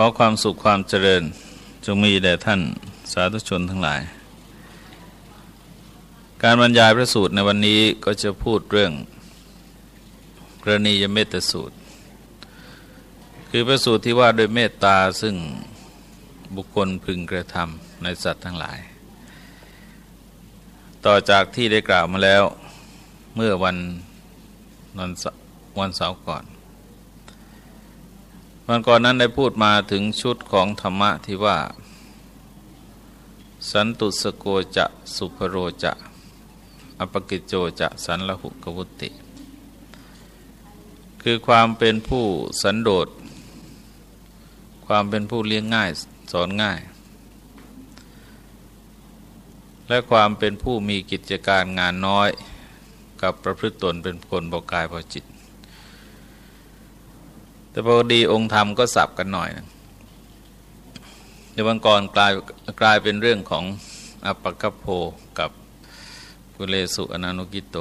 ขอความสุขความเจริญจงมีแด่ท่านสาธุชนทั้งหลาย การบรรยายพระสูตรในวันนี้ก็จะพูดเรื่องกรณียเมตสูตร คือพระสูตรที่ว่าโดยเมตตาซึ่งบุคคลพึงกระทำในสัตว์ทั้งหลาย ต่อจากที่ได้กล่าวมาแล้วเมื่อวันวันวันเสาร์ก่อน วันก่อนนั้นได้พูดมาถึงชุดของธรรมะที่ว่า สันตุสโกจะ สุภโรจะ อปกิจโจจะ สันละหุกวุติ คือความเป็นผู้สันโดษ ความเป็นผู้เลี้ยงง่ายสอนง่าย และความเป็นผู้มีกิจการงานน้อย กับประพฤติตนเป็นคนบอกกายพอจิต แต่พอดีองค์ธรรมก็สับกันหน่อยในวันก่อนกลายกลายเป็นเรื่องของอปกโพกับกุเลสุอนานุกิโต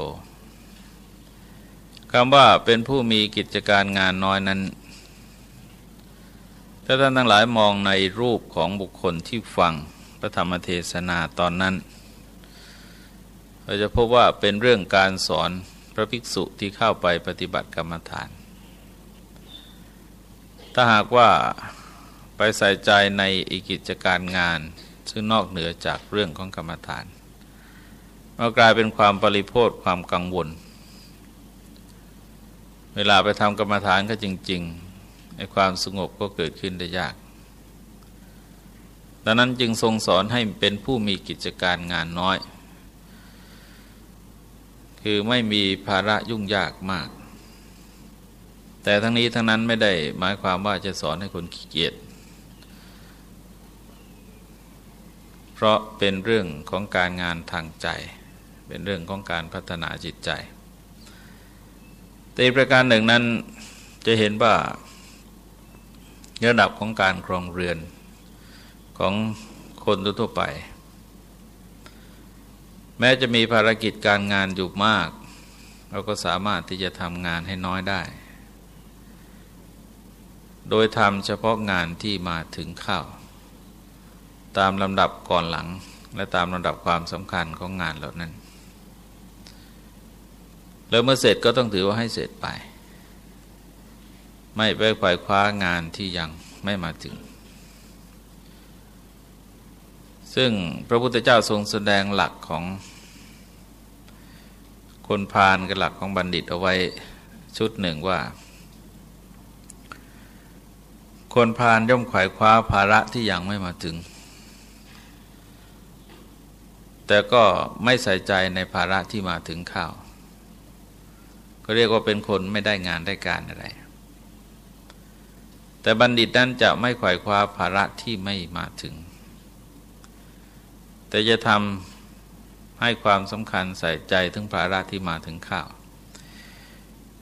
คำว่าเป็นผู้มีกิจการงานน้อยนั้น ถ้าท่านทั้งหลายมองในรูปของบุคคลที่ฟังพระธรรมเทศนาตอนนั้น เราจะพบว่าเป็นเรื่องการสอนพระภิกษุที่เข้าไปปฏิบัติกรรมฐาน ถ้าหากว่าไปใส่ใจในอีกิจการงาน ซึ่งนอกเหนือจากเรื่องของกรรมฐานมันกลายเป็นความปริโภทความกังวล เวลาไปทำกรรมฐานก็จริงๆในความสงบก็เกิดขึ้นได้ยากดังนั้นจึงทรงสอนให้เป็นผู้มีกิจการงานน้อย คือไม่มีภาระยุ่งยากมาก แต่ทั้งนี้ทั้งนั้นไม่ได้หมายความว่าจะสอนให้คนขี้เกียจ เพราะเป็นเรื่องของการงานทางใจ เป็นเรื่องของการพัฒนาจิตใจ แต่อีประการหนึ่งนั้นจะเห็นว่าระดับของการครองเรือนของคนทั่วไป แม้จะมีภารกิจการงานอยู่มาก เราก็สามารถที่จะทำงานให้น้อยได้ โดยทำเฉพาะงานที่มาถึงเข้า ตามลำดับก่อนหลัง และตามลำดับความสำคัญของงานเหล่านั้น แล้วเมื่อเสร็จก็ต้องถือว่าให้เสร็จไป ไม่ไปไขว่คว้างานที่ยังไม่มาถึง ซึ่งพระพุทธเจ้าทรงแสดงหลักของคนพาลกับหลักของบัณฑิตเอาไว้ชุดหนึ่งว่า คนพาลย่อมขวายคว้าภาระที่ยังไม่มาถึง แต่ก็ไม่ใส่ใจในภาระที่มาถึงข้าวก็เรียกว่าเป็นคนไม่ได้งานได้การอะไร แต่บัณฑิตนั้นจะไม่ขวายคว้าภาระที่ไม่มาถึง แต่จะทำให้ความสำคัญใส่ใจถึงภาระที่มาถึงข้าว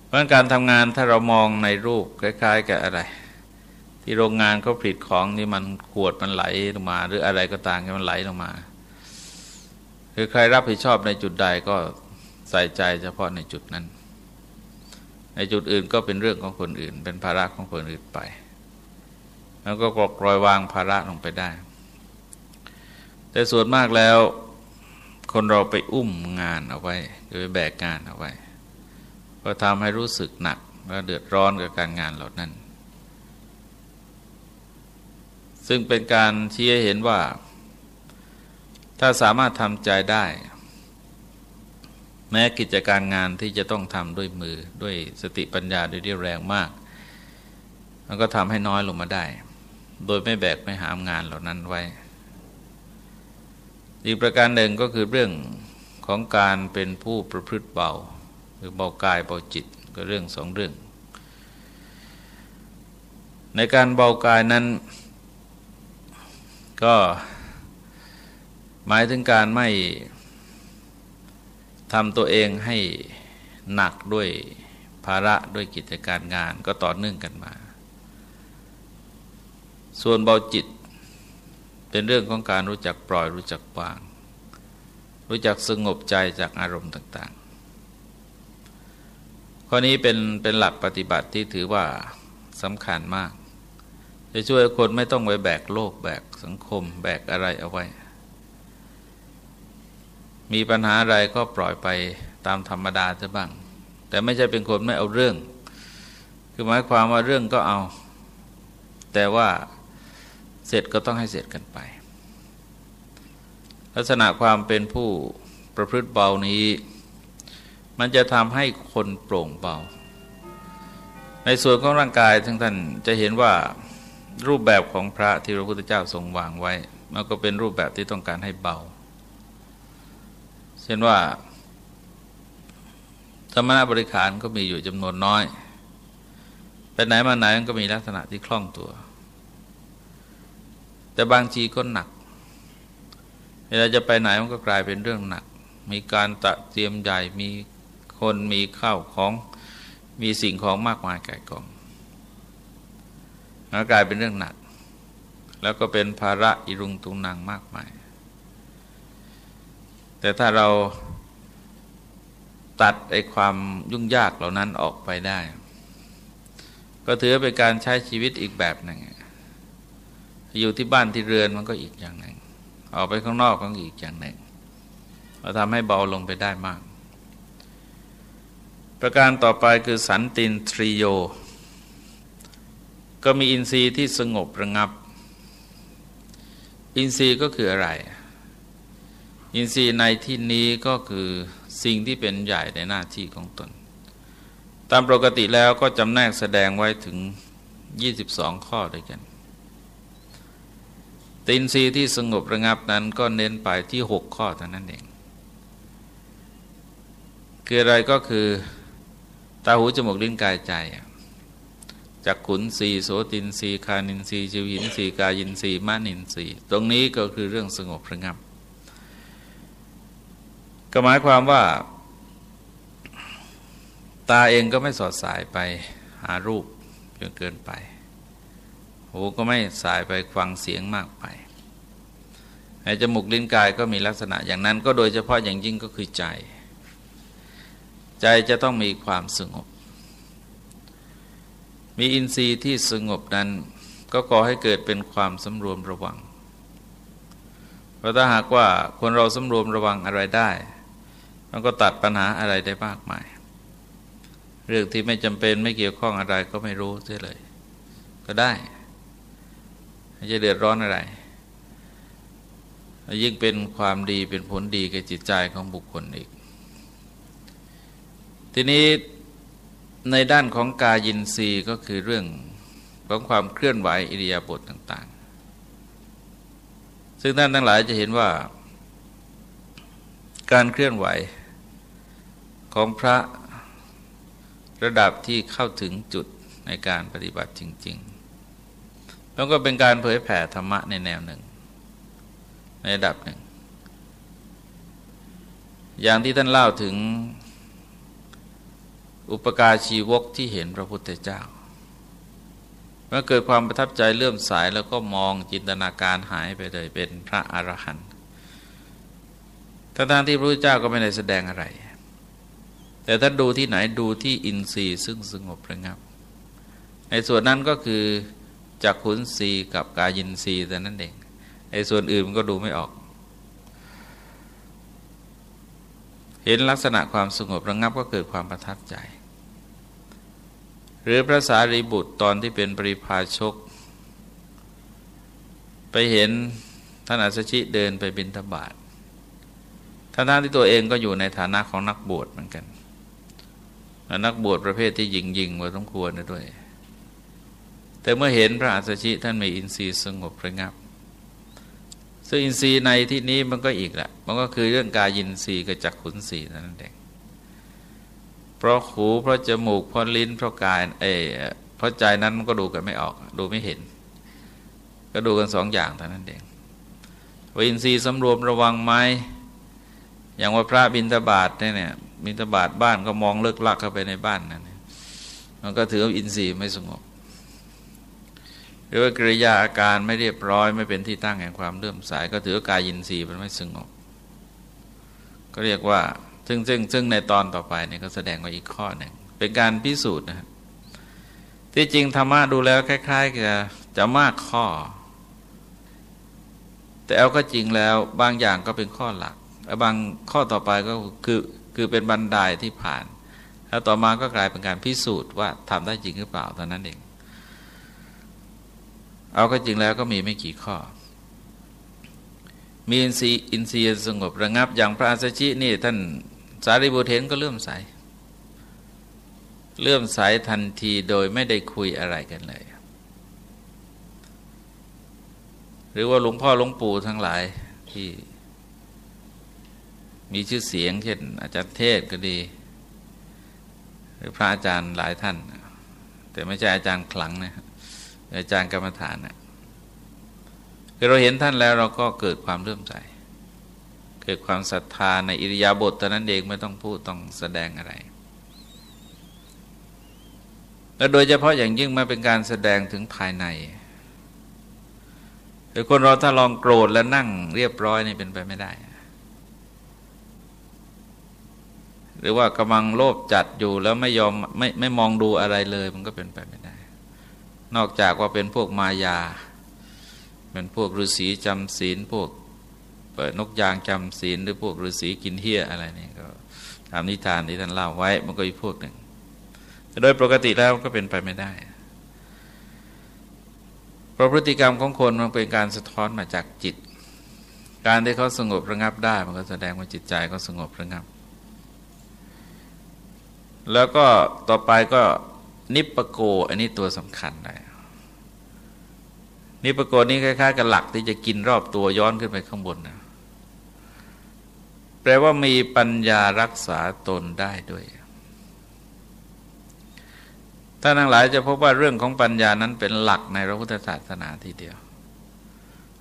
เพราะการทำงานถ้าเรามองในรูปคล้าย ๆ กับอะไร ที่โรงงานเขาผลิตของนี่มันขวดมันไหลลงมา หรืออะไรก็ตามมันไหลลงมา คือใครรับผิดชอบในจุดใดก็ใส่ใจเฉพาะในจุดนั้น ในจุดอื่นก็เป็นเรื่องของคนอื่น เป็นภาระของคนอื่นไป แล้วก็กรรอยวางภาระลงไปได้ แต่ส่วนมากแล้ว คนเราไปอุ้มงานเอาไว้หรือแบกงานเอาไว้ ก็ทำให้รู้สึกหนักและเดือดร้อนกับการงานเหล่านั้น ซึ่งเป็นการชี้ให้เห็นว่า ถ้าสามารถทำใจได้ แม้กิจการงานที่จะต้องทำด้วยมือด้วยสติปัญญาด้วยเรี่ยวแรงมาก มันก็ทำให้น้อยลงมาได้ โดยไม่แบกไม่หามงานเหล่านั้นไว้ อีกประการหนึ่งก็คือเรื่องของการเป็นผู้ประพฤติเบา หรือเบากายเบาจิตก็เรื่องสองเรื่อง ในการเบากายนั้น ก็หมายถึงการไม่ทำตัวเองให้หนักด้วยภาระด้วยกิจการงานก็ต่อเนื่องกันมา ส่วนเบาจิตเป็นเรื่องของการรู้จักปล่อยรู้จักวาง รู้จักสงบใจจากอารมณ์ต่าง ๆ ข้อนี้เป็นเป็นหลักปฏิบัติที่ถือว่าสำคัญมาก จะช่วยคนไม่ต้องไปแบกโลกแบกสังคม แบกอะไรเอาไว้ มีปัญหาอะไรก็ปล่อยไปตามธรรมดาจะบ้าง แต่ไม่ใช่เป็นคนไม่เอาเรื่อง คือหมายความว่าเรื่องก็เอา แต่ว่าเสร็จก็ต้องให้เสร็จกันไป ลักษณะความเป็นผู้ประพฤติเบานี้ มันจะทำให้คนโปร่งเบา ในส่วนของร่างกายทั้งท่านจะเห็นว่า รูปแบบของพระที่พระพุทธเจ้าทรงวางไว้ มันก็เป็นรูปแบบที่ต้องการให้เบา เช่นว่า สมณบริขารก็มีอยู่จำนวนน้อย ไปไหนมาไหนมันก็มีลักษณะที่คล่องตัว แต่บางทีก็หนัก เวลาจะไปไหนมันก็กลายเป็นเรื่องหนัก มีการตะเตรียมใหญ่ มีคน มีข้าวของ มีสิ่งของมากมายแก่กอง กลายเป็นเรื่องหนัก แล้วก็เป็นภาระอิรุงตุงนางมากมาย แต่ถ้าเราตัดไอ้ความยุ่งยากเหล่านั้นออกไปได้ ก็ถือเป็นการใช้ชีวิตอีกแบบหนึ่ง อยู่ที่บ้านที่เรือนมันก็อีกอย่างหนึ่ง ออกไปข้างนอกก็อีกอย่างหนึ่งเราทำให้เบาลงไปได้มาก ประการต่อไปคือสันตินทริโย ก็มีอินทรีย์ที่สงบระงับ อินทรีย์ก็คืออะไร อินทรีย์ในที่นี้ก็คือสิ่งที่เป็นใหญ่ในหน้าที่ของตน ตามปกติแล้วก็จำแนกแสดงไว้ถึง 22 ข้อด้วยกันตินทรีย์ที่สงบระงับนั้นก็เน้นไปที่ 6 ข้อเท่านั้นเอง คืออะไรก็คือตาหูจมูกลิ้นกายใจ จักขุนสีโสตินสีคานินสีจิวหินสีกายินสีมานินสีตรงนี้ก็คือเรื่องสงบระงับ ก็หมายความว่า ตาเองก็ไม่สอดสายไปหารูปจนเกินไป หูก็ไม่สายไปฟังเสียงมากไปในจมูกลิ้นกายก็มีลักษณะอย่างนั้นก็โดยเฉพาะอย่างยิ่งก็คือใจ ใจจะต้องมีความสงบ มีอินทรีย์ที่สงบนั้น ก็ก่อให้เกิดเป็นความสำรวมระวัง เพราะถ้าหากว่าคนเราสำรวมระวังอะไรได้ มันก็ตัดปัญหาอะไรได้มากมาย เรื่องที่ไม่จำเป็นไม่เกี่ยวข้องอะไรก็ไม่รู้เสียเลย ก็ได้จะเดือดร้อนอะไร ยิ่งเป็นความดีเป็นผลดีแกับจิตใจของบุคคลอีก ทีนี้ ในด้านของกายินทรีย์ก็คือเรื่องของความเคลื่อนไหวอิริยาบถต่าง ๆ ซึ่งท่านทั้งหลายจะเห็นว่า การเคลื่อนไหวของพระระดับที่เข้าถึงจุดในการปฏิบัติจริง ๆ แล้วก็เป็นการเผยแผ่ธรรมะในแนวหนึ่ง ในระดับหนึ่ง อย่างที่ท่านเล่าถึง อุปการชีวกที่เห็นพระพุทธเจ้า เมื่อเกิดความประทับใจเลื่อมสายแล้วก็มองจินตนาการหายไปเลยเป็นพระอรหันต์ทั้งที่พระพุทธเจ้าก็ไม่ได้แสดงอะไร แต่ถ้าดูที่ไหนดูที่อินทรีย์ซึ่งสงบระงับ ในส่วนนั้นก็คือจากขุนศีกับกายินทรีแต่นั้นเองในส่วนอื่นมันก็ดูไม่ออก เห็นลักษณะความสงบระงับก็เกิดความประทับใจ หรือพระสารีบุตรตอนที่เป็นปริพาชก ไปเห็นท่านอัศชิเดินไปบินทบาททั้งที่ตัวเองก็อยู่ในฐานะของนักบวชเหมือนกันนักบวชประเภทที่ยิงยิงมาต้องควรนะด้วย แต่เมื่อเห็นพระอัสชิท่านมีอินทรีย์สงบระงับ ซึ่งอินทรีย์ในที่นี้มันก็อีกแหละ มันก็คือเรื่องกายินทรีย์กับจักขุนทรีนั่นเอง เพราะหูเพราะจมูกเพราะลิ้นเพราะกายเอเพราะใจนั้นมันก็ดูกันไม่ออก ดูไม่เห็น ก็ดูกันสองอย่างเท่านั้นเองวินทรีย์สำรวมระวังไหมอย่างว่าพระบินทบาทเนี่ยบินทบาทบ้านก็มองเลิกลักเข้าไปในบ้านนั่นมันก็ถือว่าอินทรีย์ไม่สงบหรือว่ากริยาอาการไม่เรียบร้อย ไม่เป็นที่ตั้งแห่งความเลื่อมสายก็ถือว่ากายอินทรีย์มันไม่สงบ ก็เรียกว่า ซึ่งซึ่งซึ่งในตอนต่อไปเนี่ยก็แสดงว่าอีกข้อหนึ่งเป็นการพิสูจน์นะที่จริงธรรมะดูแล้วคล้ายๆกับจะมากข้อ แต่เอาก็จริงแล้วบางอย่างก็เป็นข้อหลักแล้วบางข้อต่อไปก็คือคือเป็นบันไดที่ผ่าน แล้วต่อมาก็กลายเป็นการพิสูจน์ว่าทำได้จริงหรือเปล่าตอนนั้นเอง เอาก็จริงแล้วก็มีไม่กี่ข้อ มีอินทรีย์อินทรีย์สงบระงับอย่างพระอาสชินี่ท่าน สารีบุตรเห็นก็เลื่อมใส เลื่อมใสทันทีโดยไม่ได้คุยอะไรกันเลย หรือว่าหลวงพ่อหลวงปู่ทั้งหลายที่มีชื่อเสียงเช่นอาจารย์เทศก็ดี หรือพระอาจารย์หลายท่าน แต่ไม่ใช่อาจารย์ขลังนะอาจารย์กรรมฐานนะคือเราเห็นท่านแล้วเราก็เกิดความเลื่อมใส เกิดความศรัทธาในอิริยาบถตอนนั้นเองไม่ต้องพูดต้องแสดงอะไร และโดยเฉพาะอย่างยิ่งมาเป็นการแสดงถึงภายในแต่คนเราถ้าลองโกรธแล้วนั่งเรียบร้อยนี่เป็นไปไม่ได้ หรือว่ากำลังโลภจัดอยู่แล้วไม่ยอมไม่ไม่มองดูอะไรเลย มันก็เป็นไปไม่ได้ นอกจากว่าเป็นพวกมายา เป็นพวกฤาษีจำศีลพวก นกยางจำศีลหรือพวกฤาษีกินเฮี้ยอะไรนี่ก็ตามนิทานที่ท่านเล่าไว้มันก็อีกพวกหนึ่ง โดยปกติแล้วก็เป็นไปไม่ได้เพราะพฤติกรรมของคนมันเป็นการสะท้อนมาจากจิต การที่เขาสงบระงับได้ มันก็แสดงว่าจิตใจเขาสงบระงับ แล้วก็ต่อไปก็นิปโกอันนี้ตัวสำคัญเลยนิปโกนี้คล้ายๆกับหลักที่จะกินรอบตัวย้อนขึ้นไปข้างบนนะ แปลว่ามีปัญญารักษาตนได้ด้วย ท่านทั้งหลายจะพบว่าเรื่องของปัญญานั้นเป็นหลักในพระพุทธศาสนาทีเดียว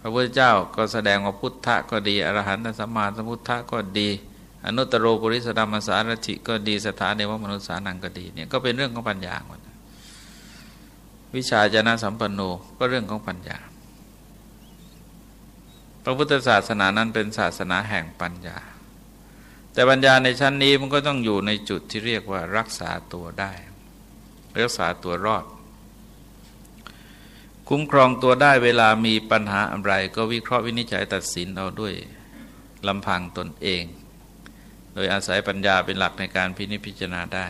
พระพุทธเจ้าก็แสดงว่าพุทธะก็ดี อรหันตสัมมาสัมพุทธะก็ดี อนุตตรโรปุริสดามสารถิก็ดีสถานเนวมนุษย์สานังก็ดีเนี่ยก็เป็นเรื่องของปัญญาหมดวิชาจนะสัมปันโนก็เรื่องของปัญญา พระพุทธศาสนานั้นเป็นศาสนาแห่งปัญญา แต่ปัญญาในชั้นนี้มันก็ต้องอยู่ในจุดที่เรียกว่ารักษาตัวได้ รักษาตัวรอด คุ้มครองตัวได้เวลามีปัญหาอะไร ก็วิเคราะห์วินิจฉัยตัดสินเอาด้วยลำพังตนเอง โดยอาศัยปัญญาเป็นหลักในการพินิจพิจารณาได้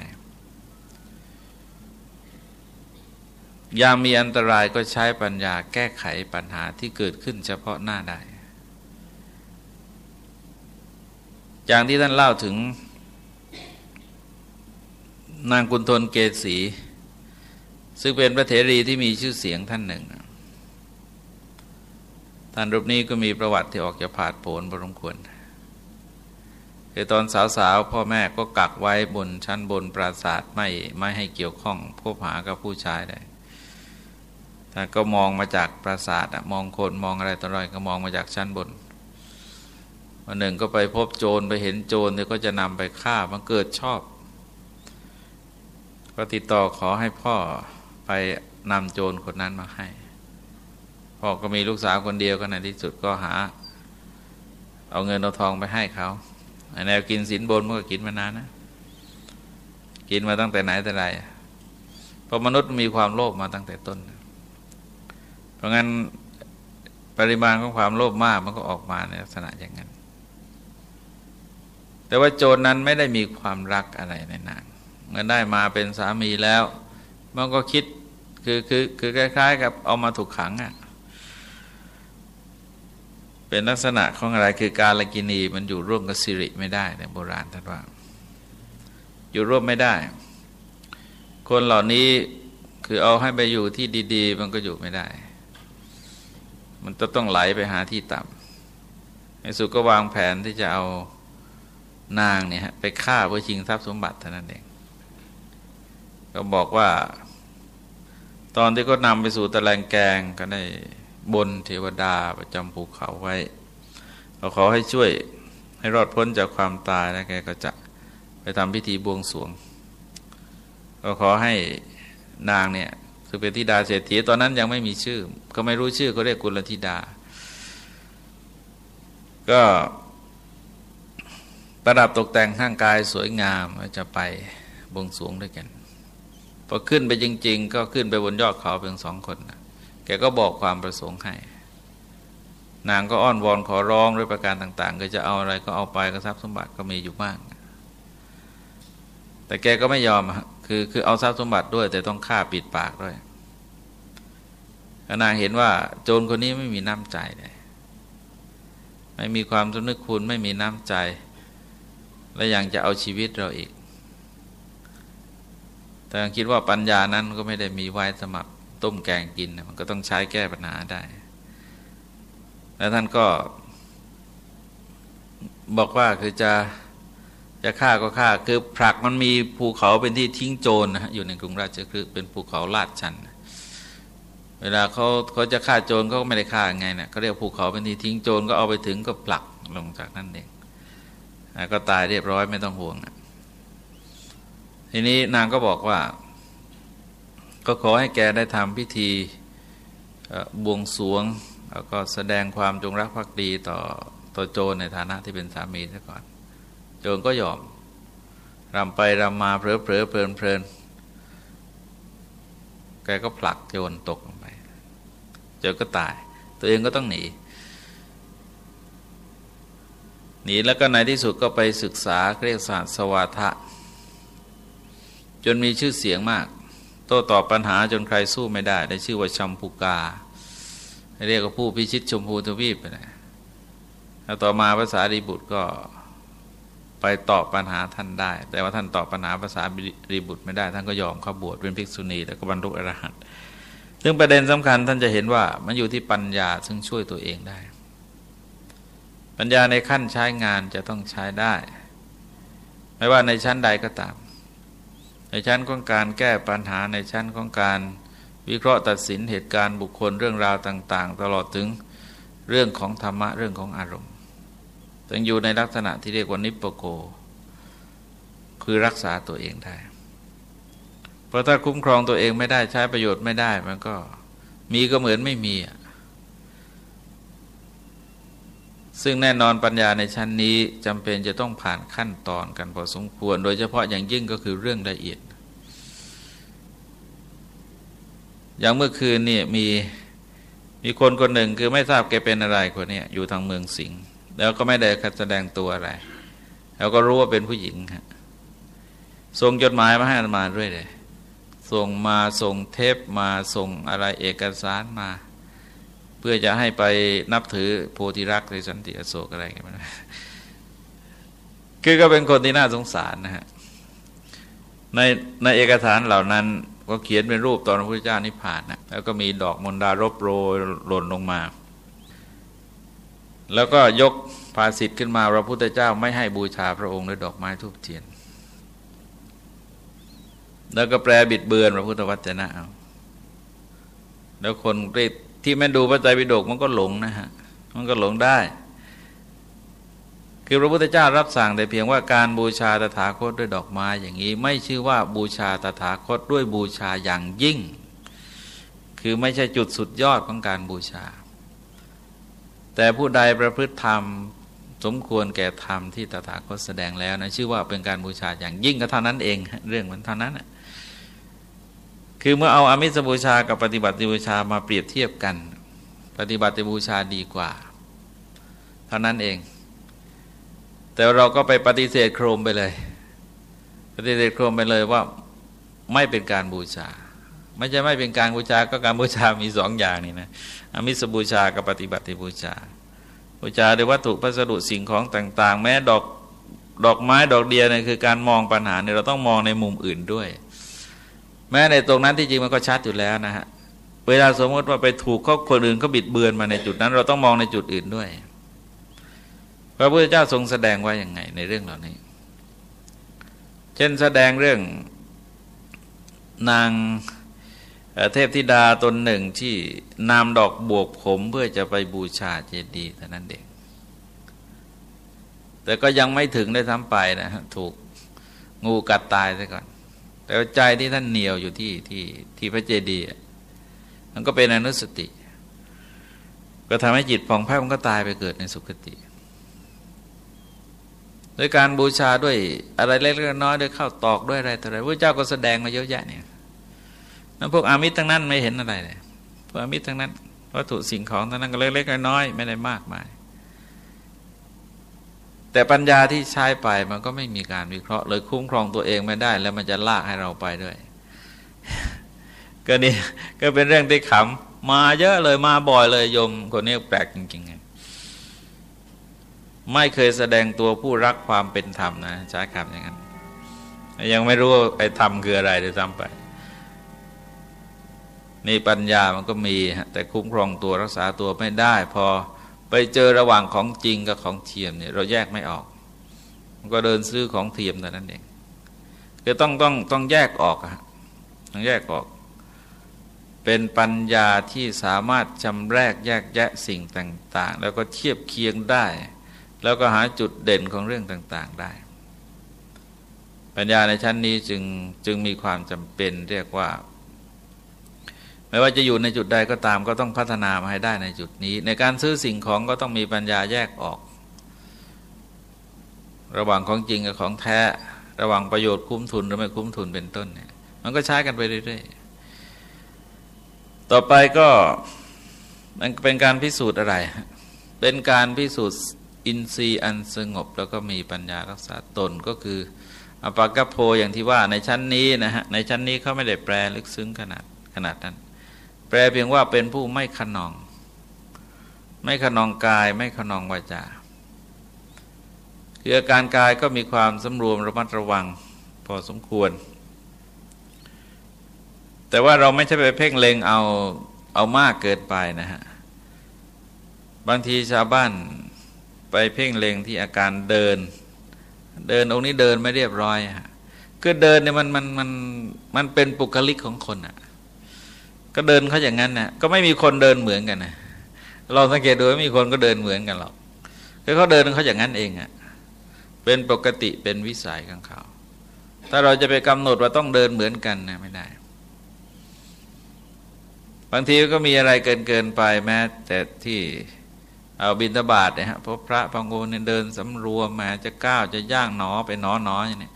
ยามมีอันตรายก็ใช้ปัญญาแก้ไขปัญหาที่เกิดขึ้นเฉพาะหน้าได้ อย่างที่ท่านเล่าถึง นางกุณฑลเกษี ซึ่งเป็นพระเถรีที่มีชื่อเสียงท่านหนึ่ง ท่านรูปนี้ก็มีประวัติที่ออกจะผาดโผนพอสมควรคือตอนสาวๆ พ่อแม่ก็กักไว้บนชั้นบนปราสาทไม่ไม่ให้เกี่ยวข้องพบหากับผู้ชายได้ท่านก็มองมาจากปราสาทมองคนมองอะไรต่ออะไรก็มองมาจากชั้นบน วันหนึ่งก็ไปพบโจรไปเห็นโจรเนี่ยก็จะนำไปฆ่ามันเกิดชอบ ก็ติดต่อขอให้พ่อไปนำโจรคนนั้นมาให้ พ่อก็มีลูกสาวคนเดียวก็ในที่สุดก็หา เอาเงินเอาทองไปให้เขาแนวกินสินบนมันก็กินมานานนะ กินมาตั้งแต่ไหนแต่ไรเพราะมนุษย์มีความโลภมาตั้งแต่ต้น เพราะงั้นปริมาณของความโลภมากมันก็ออกมาในลักษณะอย่างนั้น แต่ว่าโจรนั้นไม่ได้มีความรักอะไรในนางเมื่อได้มาเป็นสามีแล้ว มันก็คิดคือคือคือคล้าย ๆ กับเอามาถูกขังอะ่ะเป็นลักษณะของอะไรคือการละกินีมันอยู่ร่วมกับสิริไม่ได้ในโบราณท่านว่า อยู่ร่วมไม่ได้ คนเหล่านี้คือเอาให้ไปอยู่ที่ดี ๆ มันก็อยู่ไม่ได้ มันจะต้องไหลไปหาที่ต่ำในสุดก็วางแผนที่จะเอา นางเนี่ยไปฆ่าเพื่อชิงทรัพย์สมบัติเท่านั้นเอง ก็บอกว่า ตอนที่เขานำไปสู่ตะแลงแกงก็ได้บนเทวดาประจำภูเขาไว้เขาขอให้ช่วยให้รอดพ้นจากความตายแล้วแกก็จะไปทำพิธีบวงสรวง ก็ขอให้นางเนี่ยคือเป็นธิดาเศรษฐีตอนนั้นยังไม่มีชื่อ ก็ไม่รู้ชื่อเขาเรียกกุลธิดา ก็ ประดับตกแต่งข้างกายสวยงามจะไปบวงสวงด้วยกันพอขึ้นไปจริง ๆ ก็ขึ้นไปบนยอดเขาเพียงสองคนนะแกก็บอกความประสงค์ให้ นางก็อ้อนวอนขอร้องด้วยประการต่าง ๆ ก็จะเอาอะไรก็เอาไปก็ทรัพย์สมบัติก็มีอยู่บ้างแต่แกก็ไม่ยอมคือคือเอาทรัพย์สมบัติด้วย แต่ต้องฆ่าปิดปากด้วยนางเห็นว่าโจรคนนี้ไม่มีน้ำใจเลยไม่มีความสำนึกคุณไม่มีน้ำใจ และยังจะเอาชีวิตเราอีก แต่คิดว่าปัญญานั้นก็ไม่ได้มีไว้สมัครต้มแกงกิน มันก็ต้องใช้แก้ปัญหาได้ แล้วท่านก็ บอกว่าคือจะจะฆ่าก็ฆ่า คือผลักมันมีภูเขาเป็นที่ทิ้งโจรนะอยู่ในกรุงราชคฤห์เป็นภูเขาลาดชัน เวลาเขาเขาจะฆ่าโจรเขาก็ไม่ได้ฆ่าไงเนะี่ยเขาเรียกภูเขาเป็นที่ทิ้งโจรก็เอาไปถึงก็ผลักลงจากนั่นเอง ก็ตายเรียบร้อยไม่ต้องห่วง ทีนี้นางก็บอกว่า ก็ขอให้แกได้ทำพิธีบวงสวง แล้วก็แสดงความจงรักภักดีต่อต่อโจรในฐานะที่เป็นสามีซะก่อน โจรก็ยอมรำไปรำมาเพลอเพลอเพลินเพลินแกก็ผลักโจรตกลงไป โจรก็ตาย ตัวเองก็ต้องหนี หนีแล้วก็ในที่สุดก็ไปศึกษาเรียกศาสตร์สวาทะ จนมีชื่อเสียงมาก โต้ตอบปัญหาจนใครสู้ไม่ได้ ได้ชื่อว่าชัมพูกา เรียกว่าผู้พิชิตชมพูทวีปไปนะแล้วต่อมาภาษาดีบุตรก็ไปตอบปัญหาท่านได้ แต่ว่าท่านตอบปัญหาภาษารีบุตรไม่ได้ ท่านก็ยอมเข้าบวชเป็นภิกษุณีแล้วก็บรรลุอรหันต์ซึ่งประเด็นสำคัญท่านจะเห็นว่ามันอยู่ที่ปัญญาซึ่งช่วยตัวเองได้ ปัญญาในขั้นใช้งานจะต้องใช้ได้ ไม่ว่าในชั้นใดก็ตาม ในชั้นของการแก้ปัญหาในชั้นของการวิเคราะห์ตัดสินเหตุการณ์บุคคลเรื่องราวต่าง ๆ ตลอดถึงเรื่องของธรรมะเรื่องของอารมณ์ต้องอยู่ในลักษณะที่เรียกว่านิปโก คือรักษาตัวเองได้ เพราะถ้าคุ้มครองตัวเองไม่ได้ใช้ประโยชน์ไม่ได้มันก็มีก็เหมือนไม่มี ซึ่งแน่นอนปัญญาในชั้นนี้จำเป็นจะต้องผ่านขั้นตอนกันพอสมควร โดยเฉพาะอย่างยิ่งก็คือเรื่องละเอียด อย่างเมื่อคืนนี่มีมีคนคนหนึ่งคือไม่ทราบแกเป็นอะไรคนนี้อยู่ทางเมืองสิงห์แล้วก็ไม่ได้แสดงตัวอะไร แล้วก็รู้ว่าเป็นผู้หญิงฮะส่งจดหมายมาให้อามาด้วยเลยส่งมาส่งเทปมาส่งอะไรเอกสารมา พื่อจะให้ไปนับถือโพธิรักษ์ในสันติอโศกอะไรกันคือก็เป็นคนที่น่าสงสารนะฮะในในเอกสารเหล่านั้นก็เขียนเป็นรูปตอนพระพุทธเจ้านิพพานนะแล้วก็มีดอกมณฑารบโรยหล่นลงมา แล้วก็ยกภาสิทธิ์ขึ้นมาพระพุทธเจ้าไม่ให้บูชาพระองค์ด้วยดอกไม้ทูบเทียน แล้วก็แปลบิดเบือนพระพุทธวจนะเอาแล้วคนรี ที่ไม่ดูพระไตรปิฎกมันก็หลงนะฮะมันก็หลงได้ คือพระพุทธเจ้ารับสั่งแต่เพียงว่าการบูชาตถาคตด้วยดอกไม้อย่างนี้ ไม่ชื่อว่าบูชาตถาคตด้วยบูชาอย่างยิ่ง คือไม่ใช่จุดสุดยอดของการบูชา แต่ผู้ใดประพฤติธรรมสมควรแก่ธรรมที่ตถาคตแสดงแล้วนะชื่อว่าเป็นการบูชาอย่างยิ่งก็เท่านั้นเอง เรื่องมันเท่านั้น คือเมื่อเอาอามิสบูชากับปฏิบัติบูชามาเปรียบเทียบกัน ปฏิบัติบูชาดีกว่า เท่านั้นเอง แต่เราก็ไปปฏิเสธโครมไปเลย ปฏิเสธโครมไปเลยว่าไม่เป็นการบูชา ไม่ใช่ไม่เป็นการบูชาก็การบูชามีสองอย่างนี่นะอมิสบูชากับปฏิบัติบูชา บูชาด้วยวัตถุพัสดุสิ่งของต่าง ๆ แม้ดอกดอกไม้ดอกเดียวเนี่ยคือการมองปัญหาเนี่ยเราต้องมองในมุมอื่นด้วย แม้ในตรงนั้นที่จริงมันก็ชัดอยู่แล้วนะฮะเวลาสมมติว่าไปถูกเขาคนอื่นเขาบิดเบือนมาในจุดนั้น เราต้องมองในจุดอื่นด้วย พระพุทธเจ้าทรงแสดงว่าอย่างไงในเรื่องเหล่านี้ เช่นแสดงเรื่องนางเทพธิดาตนหนึ่งที่นำดอกบวกผมเพื่อจะไปบูชาเจดีย์แต่นั้นเด็กแต่ก็ยังไม่ถึงได้ทั้งไปนะถูกงูกัดตายซะก่อน แต่ใจที่ท่านเหนียวอยู่ที่ที่ที่พระเจดีย์มันก็เป็นอนุสติ ก็ทำให้จิตผ่องแผ้วมันก็ตายไปเกิดในสุคติโดยการบูชาด้วยอะไรเล็กๆน้อยๆด้วยข้าวตอกด้วยอะไรต่ออะไรพระเจ้าก็แสดงมาเยอะแยะเนี่ยนั่นพวกอามิตรทั้งนั้นไม่เห็นอะไรเลยปรมิตรทั้งนั้นวัตถุสิ่งของทั้งนั้นก็เล็กๆน้อยๆไม่ได้มากมาย แต่ปัญญาที่ใช้ไปมันก็ไม่มีการวิเคราะห์เลยคุ้มครองตัวเองไม่ได้ แล้วมันจะลากให้เราไปด้วย ก็นี่ก็เป็นเรื่องที่ขำมาเยอะเลยมาบ่อยเลยโยมคนนี้แปลกจริงๆไม่เคยแสดงตัวผู้รักความเป็นธรรมนะใช้คำอย่างนั้น ยังไม่รู้ไอ้ธรรมคืออะไรเลยซ้ำไป นี่ปัญญามันก็มีแต่คุ้มครองตัวรักษาตัวไม่ได้ พอ ไปเจอระหว่างของจริงกับของเทียมเนี่ยเราแยกไม่ออก มันก็เดินซื้อของเทียมแต่นั้นเองคือต้องต้องต้องแยกออกอะต้องแยกออก เป็นปัญญาที่สามารถจำแรกแยกแยะสิ่งต่าง ๆ แล้วก็เทียบเคียงได้ แล้วก็หาจุดเด่นของเรื่องต่าง ๆได้ ปัญญาในชั้นนี้จึงจึงมีความจำเป็นเรียกว่า ไม่ว่าจะอยู่ในจุดใดก็ตามก็ต้องพัฒนามาให้ได้ในจุดนี้ ในการซื้อสิ่งของก็ต้องมีปัญญาแยกออก ระหว่างของจริงกับของแท้ ระหว่างประโยชน์คุ้มทุนหรือไม่คุ้มทุนเป็นต้นเนี่ยมันก็ใช้กันไปเรื่อยๆ ต่อไปก็มันเป็นการพิสูจน์อะไร เป็นการพิสูจน์อินทรีย์อันสงบ แล้วก็มีปัญญารักษาตนก็คืออปากโพอย่างที่ว่าในชั้นนี้นะฮะในชั้นนี้เขาไม่ได้แปลลึกซึ้งขนาดขนาดนั้น ลเพียงว่าเป็นผู้ไม่ขนอง ไม่ขนองกายไม่ขนองวาจาคืออาการกายก็มีความสำรวมระมัดระวังพอสมควร แต่ว่าเราไม่ใช่ไปเพ่งเล็งเอาเอามากเกินไปนะฮะ บางทีชาวบ้านไปเพ่งเล็งที่อาการเดิน เดินองค์นี้เดินไม่เรียบร้อยฮะคือเดินเนี่ยมันมันมันมันเป็นปุคลิกของคนอะ ก็เดินเขาอย่างนั้นนะก็ไม่มีคนเดินเหมือนกันนะเราสังเกตดูไม่มีคนก็เดินเหมือนกันหรอกคือเขาเดินเขาอย่างนั้นเองอะเป็นปกติเป็นวิสัยของเขา ถ้าเราจะไปกำหนดว่าต้องเดินเหมือนกันนะไม่ได้ บางทีก็มีอะไรเกินเกินไปแม้แต่ที่เอาบินตบาทเนี่ยฮะเพราะพระพังโกเนี่ยเดินสำรวมมาจะก้าวจะย่างหนอไปหนอหนออย่างนี้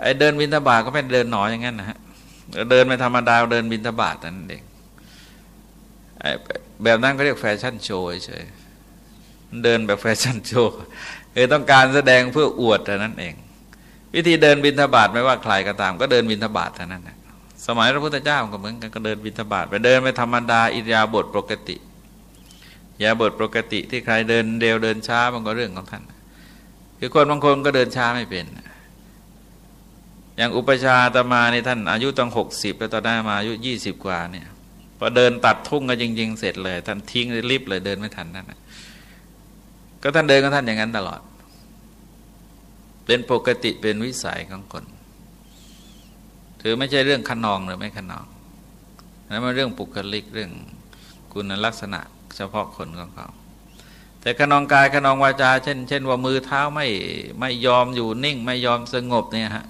ไอ้เดินบิณฑบาตก็ไม่เดินหนออย่างนั้นนะฮะ เดินไปธรรมดาเดินบิณฑบาตนั่นเองแบบนั้นก็เรียกแฟชั่นโชว์เฉยเดินแบบแฟชั่นโชว์คือต้องการแสดงเพื่ออวดเท่านั้นเอง วิธีเดินบิณฑบาตไม่ว่าใครก็ตาม ก็เดินบิณฑบาตเท่านั้นนะสมัยพระพุทธเจ้าก็เหมือนกันก็เดินบิณฑบาตไปเดินไปธรรมดาอิริยาบถปกติยาบถปกติที่ใครเดินเร็วเดินช้ามันก็เรื่องของท่าน คือคนบางคนก็เดินช้าไม่เป็น อย่างอุปชาตมาในท่านอายุตั้งหกสิบแล้วตอนนั้นมาอายุยี่สิบกว่าเนี่ยพอเดินตัดทุ่งก็จริง ๆ เสร็จเลย ท่านทิ้งรีบเลยเดินไม่ทันนั่นก็ท่านเดินก็ท่านอย่างนั้นตลอด เป็นปกติเป็นวิสัยของคน ถือไม่ใช่เรื่องขนองหรือไม่ขนองนั่นมันเรื่องปุกลิกเรื่องคุณลักษณะเฉพาะคนของเขาแต่ขนองกายขนองวาจา เช่น เช่นว่ามือเท้าไม่ไม่ยอมอยู่นิ่ง ไม่ยอมสงบเนี่ยฮะ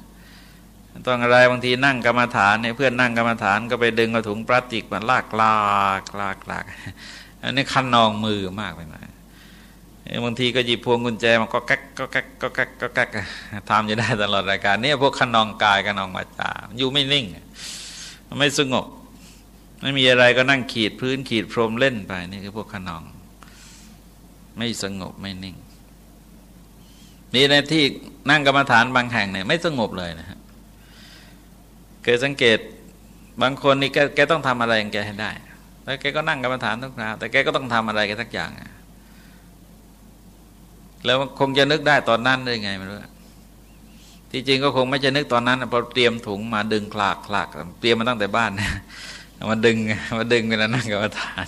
ต้องอะไรบางทีนั่งกรรมฐานเนี่ยเพื่อนนั่งกรรมฐานก็ไปดึงกระถุงพลาสติกมันลากลากลากลากอันนี้คันนองมือมากไปหน่อยบางทีก็หยิบพวงกุญแจมันก็แก๊กก็แก๊กก็แก๊กก็แก๊กทำจะได้ตลอดรายการนี่พวกคันนองกายคันนองวาจาอยู่ไม่นิ่งไม่สงบไม่มีอะไรก็นั่งขีดพื้นขีดพรมเล่นไปนี่คือพวกคันนอง ไม่สงบไม่นิ่งนี่ในที่นั่งกรรมฐานบางแห่งเนี่ยไม่สงบเลยนะฮะ เคยสังเกตบางคนนี่แกแกต้องทำอะไรแกให้ได้ แล้วแกก็นั่งกรรมฐานทุกคราวแต่แกก็ต้องทำอะไรแกสักอย่างแล้วคงจะนึกได้ตอนนั้นได้ไงไม่รู้ที่จริงก็คงไม่จะนึกตอนนั้นพอเตรียมถุงมาดึงคลากคลากเตรียมมาตั้งแต่บ้านมาดึงมาดึงเวลานั่งกรรมฐาน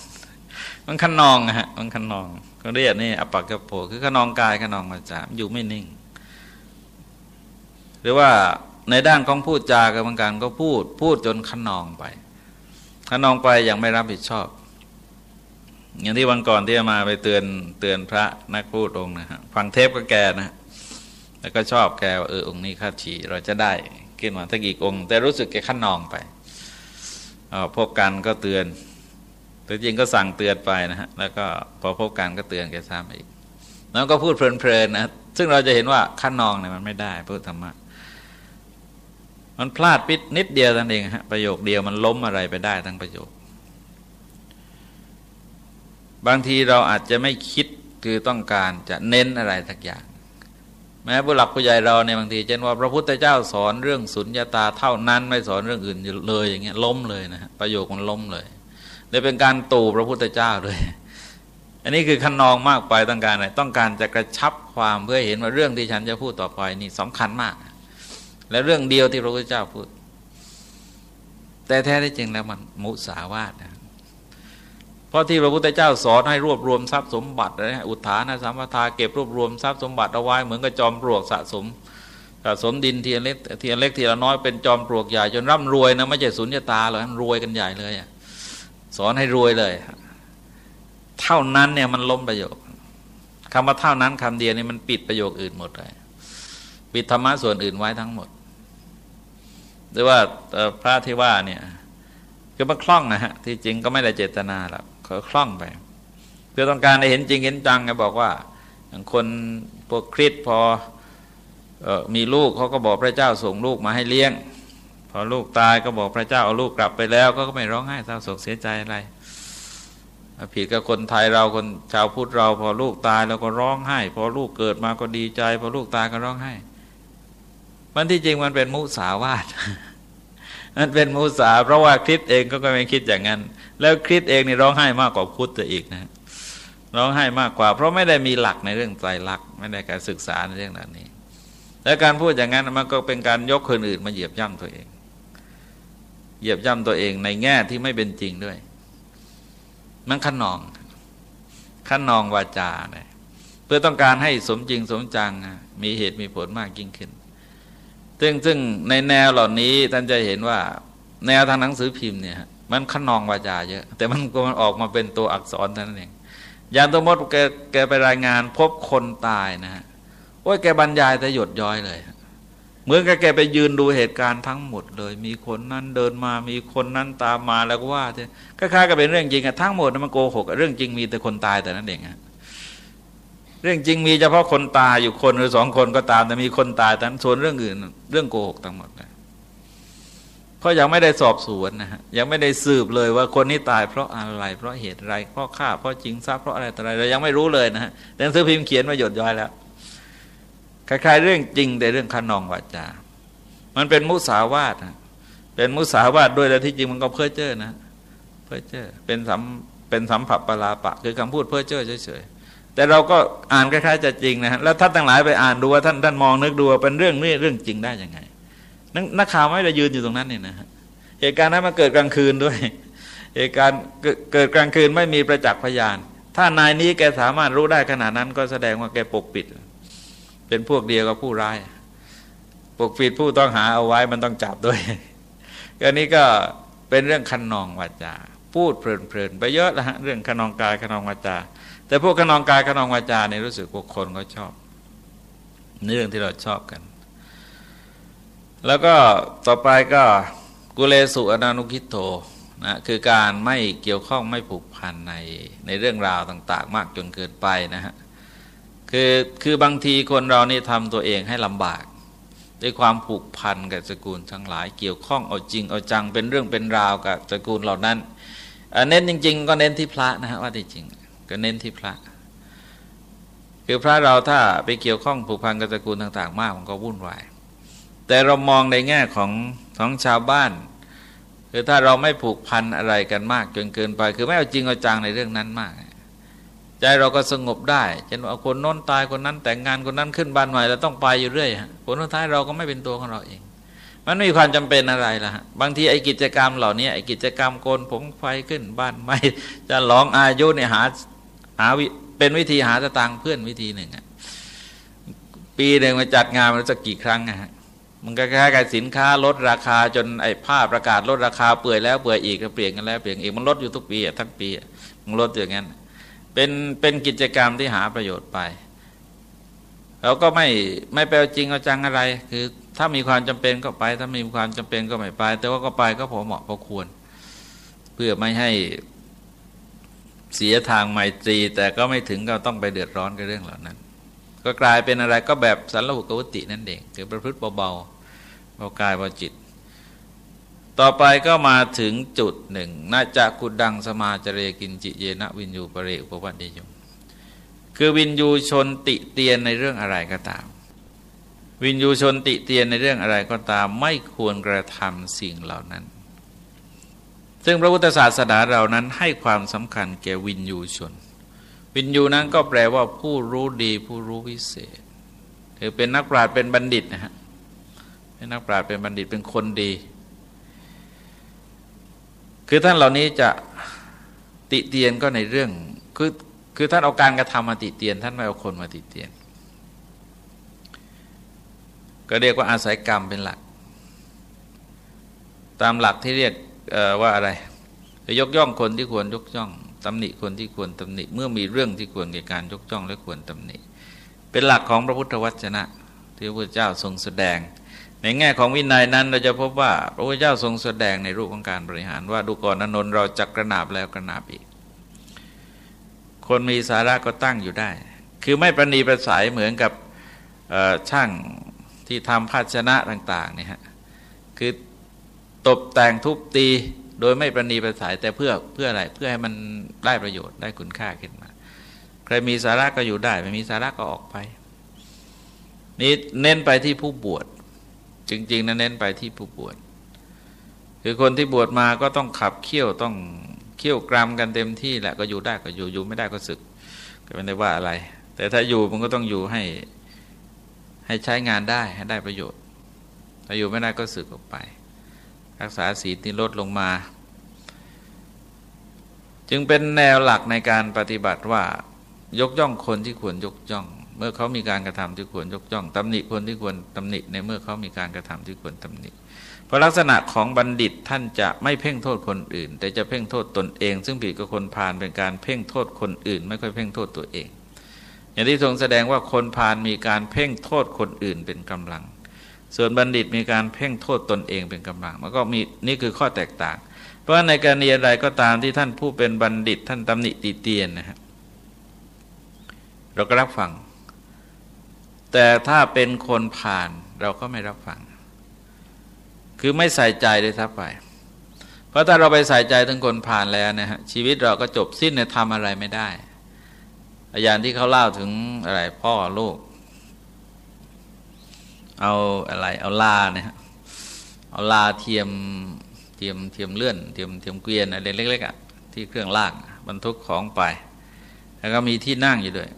มันขนองฮะมันขนองเขาเรียกนี่อปักกระโปคือขนองกายขนองวาจาอยู่ไม่นิ่ง หรือว่า ในด้านของพูดจากรรมการก็พูด พูดจนขนองไป ขนองไปอย่างไม่รับผิดชอบ อย่างที่วันก่อนที่มาไปเตือนเตือนพระนักพูดองค์นะฮะฟังเทปก็แกนะแล้วก็ชอบแกว่าเออองค์นี้ข้าฉี่เราจะได้ขึ้นมาทักอีกองค์ แต่รู้สึกแกขนองไปพบกันก็เตือนแต่จริงก็สั่งเตือนไปนะฮะแล้วก็พอพบกันก็เตือนแกซ้ำอีก แล้วก็พูดเพลินๆนะซึ่งเราจะเห็นว่าขนองเนี่ยมันไม่ได้พูดธรรมะ มันพลาดปิดนิดเดียวนั่นเองฮะประโยคเดียวมันล้มอะไรไปได้ทั้งประโยค บางทีเราอาจจะไม่คิดคือต้องการจะเน้นอะไรสักอย่าง แม้ผู้หลักผู้ใหญ่เราเนี่ยบางทีเช่นว่าพระพุทธเจ้าสอนเรื่องสุญญาตาเท่านั้นไม่สอนเรื่องอื่นเลยอย่างเงี้ยล้มเลยนะประโยคมันล้มเลยเลยเป็นการตู่พระพุทธเจ้าเลยอันนี้คือขนนองมากไปต้องการอะไรต้องการจะกระชับความเพื่อเห็นว่าเรื่องที่ฉันจะพูดต่อไปนี่สำคัญมาก และเรื่องเดียวที่พระพุทธเจ้าพูด แต่แท้ที่จริงแล้วมันมุสาวาทนะเพราะที่พระพุทธเจ้าสอนให้รวบรวมทรัพย์สมบัตินะอุทานะสัมปทาเก็บรวบรวมทรัพย์สมบัติเอาไว้เหมือนกับจอมปลวกสะสมสะสมดินทีละเล็กทีละเล็กทีละน้อยเป็นจอมปลวกใหญ่จนร่ำรวยนะไม่ใช่สุญญตาเลยรวยกันใหญ่เลยสอนให้รวยเลย เท่านั้นเนี่ยมันล้มประโยคคำว่าเท่านั้นคำเดียวนี่มันปิดประโยคอื่นหมดเลยปิดธรรมะส่วนอื่นไว้ทั้งหมด หรือว่าพระที่ว่าเนี่ยคือมันคล่องนะฮะที่จริงก็ไม่ได้เจตนาหรอกเขาคล่องไป เพื่อต้องการให้เห็นจริงเห็นจังไงบอกว่าอย่างคนพวกคริสพออมีลูกเขาก็บอกพระเจ้าส่งลูกมาให้เลี้ยง พอลูกตายก็บอกพระเจ้าเอาลูกกลับไปแล้ว ก็ไม่ร้องไห้เศร้าโศกเสียใจอะไรผิดกับคนไทยเราคนชาวพุทธเรา พอลูกตายเราก็ร้องไห้ พอลูกเกิดมาก็ดีใจ พอลูกตายก็ร้องไห้ มันที่จริงมันเป็นมุสาวาทมันเป็นมุสาเพราะว่าคริสเองก็ไม่คิดอย่างนั้น แล้วคริสเองนี่ร้องไห้มากกว่าพุทธอีกนะร้องไห้มากกว่า เพราะไม่ได้มีหลักในเรื่องใจรักไม่ได้การศึกษาในเรื่องนั้นนี้ และการพูดอย่างนั้นมันก็เป็นการยกคนอื่นมาเหยียบย่ำตัวเอง เหยียบย่ำตัวเองในแง่ที่ไม่เป็นจริงด้วย มันขนองขนองวาจาเนี่ยเพื่อต้องการให้สมจริงสมจัง มีเหตุมีผลมากยิ่งขึ้น ซึ่งซึ่งในแนวเหล่านี้ท่านจะเห็นว่า แนวทางหนังสือพิมพ์เนี่ยมันขนองวาจาเยอะ แต่มันก็มันออกมาเป็นตัวอักษรท่านั้นเองอย่างตัวมดแกแกไปรายงานพบคนตายนะฮะโอ้ยแกบรรยายแต่หยดย้อยเลยเหมือนกับแกไปยืนดูเหตุการณ์ทั้งหมดเลย มีคนนั้นเดินมามีคนนั้นตามมาแล้วก็ว่าเคล้ายๆกับเป็นเรื่องจริงอะทั้งหมดมันโกหกเรื่องจริงมีแต่คนตายแต่นั้นเองอะ เรื่องจริงมีเฉพาะคนตายอยู่คนหรือสองคนก็ตาม แต่มีคนตายแต่ส่วนเรื่องอื่น เรื่องโกหกทั้งหมดเลยเพราะยังไม่ได้สอบสวนนะฮะยังไม่ได้สืบเลยว่าคนนี้ตายเพราะอะไร เพราะเหตุอะไร เพราะฆ่าเพราะจริงทรัพย์เพราะอะไรต่ออะไรเรายังไม่รู้เลยนะฮะแต่หนังสือพิมพ์เขียนมาหยดย้อยแล้วคล้ายๆเรื่องจริงแต่เรื่องขนองวาจา มันเป็นมุสาวาทนะเป็นมุสาวาทด้วยแต่ที่จริงมันก็เพ้อเจ้อนะ เพ้อเจ้อเป็นสัมเป็นสัมผัสปลาปะ คือคำพูดเพ้อเจ้อเฉยๆ แต่เราก็อ่านคล้ายๆจะจริงนะฮะแล้วท่านทั้งหลายไปอ่านดูว่าท่านท่านมองนึกดูว่าเป็นเรื่องนี้เรื่องจริงได้ยังไงนักข่าวไม่ได้ยืนอยู่ตรงนั้นเนี่ยนะฮะเหตุการณ์นั้นมาเกิดกลางคืนด้วยเหตุการณ์เกิดกลางคืนไม่มีประจักษ์พยาน ถ้านายนี้แกสามารถรู้ได้ขนาดนั้น ก็แสดงว่าแกปกปิด เป็นพวกเดียวกับผู้ร้าย ปกปิดผู้ต้องหาเอาไว้มันต้องจับด้วยก็นี้ก็เป็นเรื่องคันนองวาจา พูดเพลินๆไปเยอะล้วฮะเรื่องขนนองกายขนองวาจา แต่พวกขนองกายขนองวาจาเนี่ยรู้สึกพวกคนก็ชอบเรื่องที่เราชอบกัน แล้วก็ต่อไปก็กุเลสุอนานุคิโตนะคือการไม่เกี่ยวข้องไม่ผูกพันในในเรื่องราวต่าง ๆ มากจนเกินไปนะฮะคือคือบางทีคนเรานี่ทำตัวเองให้ลำบาก ด้วยความผูกพันกับสกุลทั้งหลาย เกี่ยวข้องเอาจริงเอาจังเป็นเรื่องเป็นราวกับสกุลเหล่านั้นเน้นจริง ๆ ก็เน้นที่พระนะฮะว่าที่จริง ก็เน้นที่พระ คือพระเราถ้าไปเกี่ยวข้องผูกพันกับสกุลต่าง ๆ มากมันก็วุ่นวาย แต่เรามองในแง่ของของชาวบ้าน คือถ้าเราไม่ผูกพันอะไรกันมากจนเกินไป คือไม่เอาจริงเอาจังในเรื่องนั้นมาก ใจเราก็สงบได้เช่นว่าคนโน้นตายคนนั้นแต่งงานคนนั้นขึ้นบ้านใหม่เราต้องไปอยู่เรื่อยผลท้ายเราก็ไม่เป็นตัวของเราเองมันไม่มีความจำเป็นอะไรล่ะ บางทีไอ้กิจกรรมเหล่านี้ไอ้กิจกรรมโกนผมไฟขึ้นบ้านใหม่จะร้องอายุเนี่ยหา หาเป็นวิธีหาสตางค์เพื่อนวิธีหนึ่งอะปีหนึ่งมาจัดงานมันจะกี่ครั้งอะมันก็แค่การสินค้าลดราคาจนไอ้ผ้าประกาศลดราคาเปื่อยแล้วเปื่อยอีกก็เปลี่ยนกันแล้วเปลี่ยนอีกมันลดอยู่ทุกปีอะทั้งปีมันลดอย่างนั้นเป็นเป็นกิจกรรมที่หาประโยชน์ไปเราก็ไม่ไม่แปลจริงเอาจังอะไร คือถ้ามีความจำเป็นก็ไป ถ้ามีความจำเป็นก็ไม่ไป แต่ว่าก็ไปก็พอเหมาะพอควร เพื่อไม่ให้ เสียทางไมตรี แต่ก็ไม่ถึงก็ต้องไปเดือดร้อนกับเรื่องเหล่านั้น ก็กลายเป็นอะไรก็แบบสันลหุกวตินั่นเองคือประพฤติเบาๆเบากายเบาจิต ต่อไปก็มาถึงจุดหนึ่งนาจะกุดดังสมาจเรกินจิเยนะวินยูปเรอุปวัติยมคือวินยูชนติเตียนในเรื่องอะไรก็ตาม วินยูชนติเตียนในเรื่องอะไรก็ตาม ไม่ควรกระทำสิ่งเหล่านั้น ซึ่งพระพุทธศาสนาเรานั้นให้ความสำคัญแก่วินยูชน วินยูนั้นก็แปลว่าผู้รู้ดีผู้รู้วิเศษคือเป็นนักปราชญ์เป็นบัณฑิตนะฮะเป็นนักปราชญ์เป็นบัณฑิตเป็นคนดี คือท่านเหล่านี้จะติเตียนก็ในเรื่องคือคือท่านเอาการกระทำมาติเตียน ท่านไม่เอาคนมาติเตียน ก็เรียกว่าอาศัยกรรมเป็นหลัก ตามหลักที่เรียก ว่าอะไรยกย่องคนที่ควรยกย่องตำหนิคนที่ควรตำหนิ เมื่อมีเรื่องที่ควรแก่การยกย่องและควรตำหนิ เป็นหลักของพระพุทธวจนะ ที่พระพุทธเจ้าทรงแสดง ในแง่ของวินัยนั้นเราจะพบว่า พระพุทธเจ้าทรงแสดงในรูปของการบริหารว่าดูก่อนอนนท์เราจะกระนาบแล้วกระนาบอีก คนมีสาระก็ตั้งอยู่ได้ คือไม่ประนีประสายเหมือนกับช่างที่ทำภาชนะต่างๆเนี่ยฮะคือ ตบแต่งทุบตีโดยไม่ประนีประสายแต่เพื่อเพื่ออะไรเพื่อให้มันได้ประโยชน์ได้คุณค่าขึ้นมา ใครมีสาระก็อยู่ได้ ไม่มีสาระก็ออกไปนี่เน้นไปที่ผู้บวชจริงๆนะเน้นไปที่ผู้บวชคือคนที่บวชมาก็ต้องขับเคี่ยวต้องเขี่ยวกรามกันเต็มที่แหละก็อยู่ได้ก็อยู่อยู่ไม่ได้ก็สึก ก็ไม่ได้ว่าอะไร แต่ถ้าอยู่มันก็ต้องอยู่ให้ให้ใช้งานได้ให้ได้ประโยชน์ถ้าอยู่ไม่ได้ก็สึกออกไป รักษาศีลที่ลดลงมา จึงเป็นแนวหลักในการปฏิบัติว่ายกย่องคนที่ควรยกย่อง เมื่อเขามีการกระทำที่ควรยกย่องตำหนิคนที่ควรตำหนิในเมื่อเขามีการกระทำที่ควรตำหนิ เพราะลักษณะของบัณฑิตท่านจะไม่เพ่งโทษคนอื่น แต่จะเพ่งโทษตนเอง ซึ่งผิดกับคนพาลเป็นการเพ่งโทษคนอื่น ไม่ค่อยเพ่งโทษตัวเอง อย่างที่ทรงแสดงว่าคนพาลมีการเพ่งโทษคนอื่นเป็นกำลัง ส่วนบัณฑิตมีการเพ่งโทษตนเองเป็นกำลัง มันก็มีนี่คือข้อแตกต่าง เพราะในกรณีอะไรก็ตามที่ท่านผู้เป็นบัณฑิต ท่านตำหนิตีเตียนนะฮะเราก็รับฟัง แต่ถ้าเป็นคนผ่านเราก็ไม่รับฟัง คือไม่ใส่ใจเลยทับไป เพราะถ้าเราไปใส่ใจถึงคนผ่านแล้วนะฮะชีวิตเราก็จบสิ้นเนี่ยทำอะไรไม่ได้อย่างที่เขาเล่าถึงอะไรพ่อลูก เอาอะไรเอาลาเนี่ยเอาลาเทียมเทียมเทียมเลื่อนเทียมเทียมเกวียนอะไรเล็กๆอะที่เครื่องลากบรรทุกของไป แล้วก็มีที่นั่งอยู่ด้วย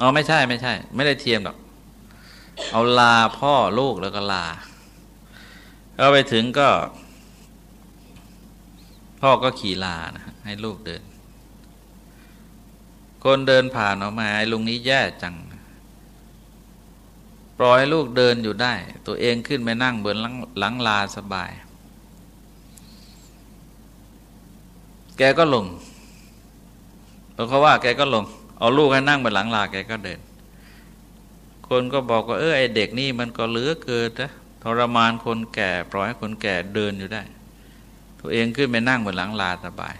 อ๋อไม่ใช่ไม่ใช่ ไม่ได้เทียมหรอก เอาลาพ่อลูกแล้วก็ลาก็ไปถึงก็ พ่อก็ขี่ลานะให้ลูกเดิน คนเดินผ่านออกมาไอ้ลุงนี้แย่จัง ปล่อยลูกเดินอยู่ได้ ตัวเองขึ้นไปนั่งบนหลังหลังลาสบาย แกก็ลงเพราะว่า แกก็ลง เอาลูกให้นั่งบนหลังลาแกก็เดิน คนก็บอกว่าเออไอเด็กนี่มันก็เหลือเกินนะทรมานคนแก่ ปล่อยให้คนแก่เดินอยู่ได้ ตัวเองขึ้นไปนั่งบนหลังลาสบาย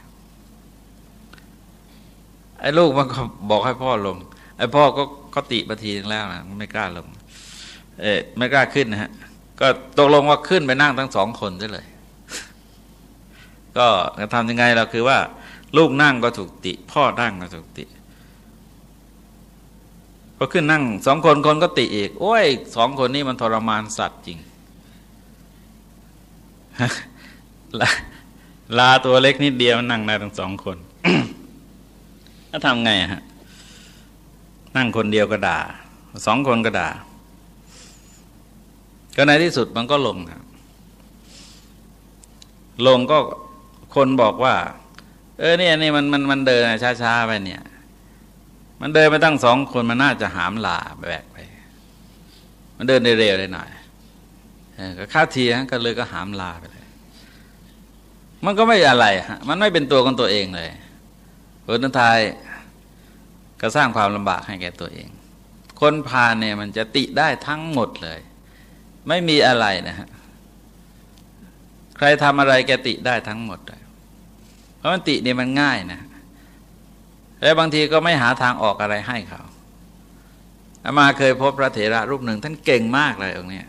ไอ้ลูกมันก็บอกให้พ่อลง ไอ้พ่อก็ก็ติปทีนึงแล้วนะไม่กล้าลง เอ๊ไม่กล้าขึ้นนะฮะก็ตกลงว่าขึ้นไปนั่งทั้งสองคนได้เลย ก็ทำยังไงเราคือว่า ลูกนั่งก็ถูกติ พ่อนั่งก็ถูกติพอขึ้นนั่งสองคนคนก็ติอีก โอ้ยสองคนนี้มันทรมานสัตว์จริงลาลาตัวเล็กนิดเดียวนั่งได้ทั้งสองคนแล้วทำไงฮะ นั่งคนเดียวก็ด่าสองคนก็ด่า ก็ในที่สุดมันก็ลงครับลงก็คนบอกว่า เออเนี่ยนี่มันมันมันเดินช้าๆไปเนี่ย มันเดินไปตั้งสองคนมันน่าจะหามลาแบกไป มันเดินเร็วเลยหน่อยก็ค่าทีฮะก็เลยก็หามลาไปเลย มันก็ไม่อะไรฮะมันไม่เป็นตัวของตัวเองเลยผลท้ายก็สร้างความลำบากให้แก่ตัวเอง คนพาเนี่ยมันจะติได้ทั้งหมดเลย ไม่มีอะไรนะฮะใครทำอะไรแกติได้ทั้งหมดเลยเพราะมันติเนี่ยมันง่ายนะ แล้วบางทีก็ไม่หาทางออกอะไรให้เขาอามาเคยพบพระเถระรูปหนึ่ง ท่านเก่งมากเลยองค์นี้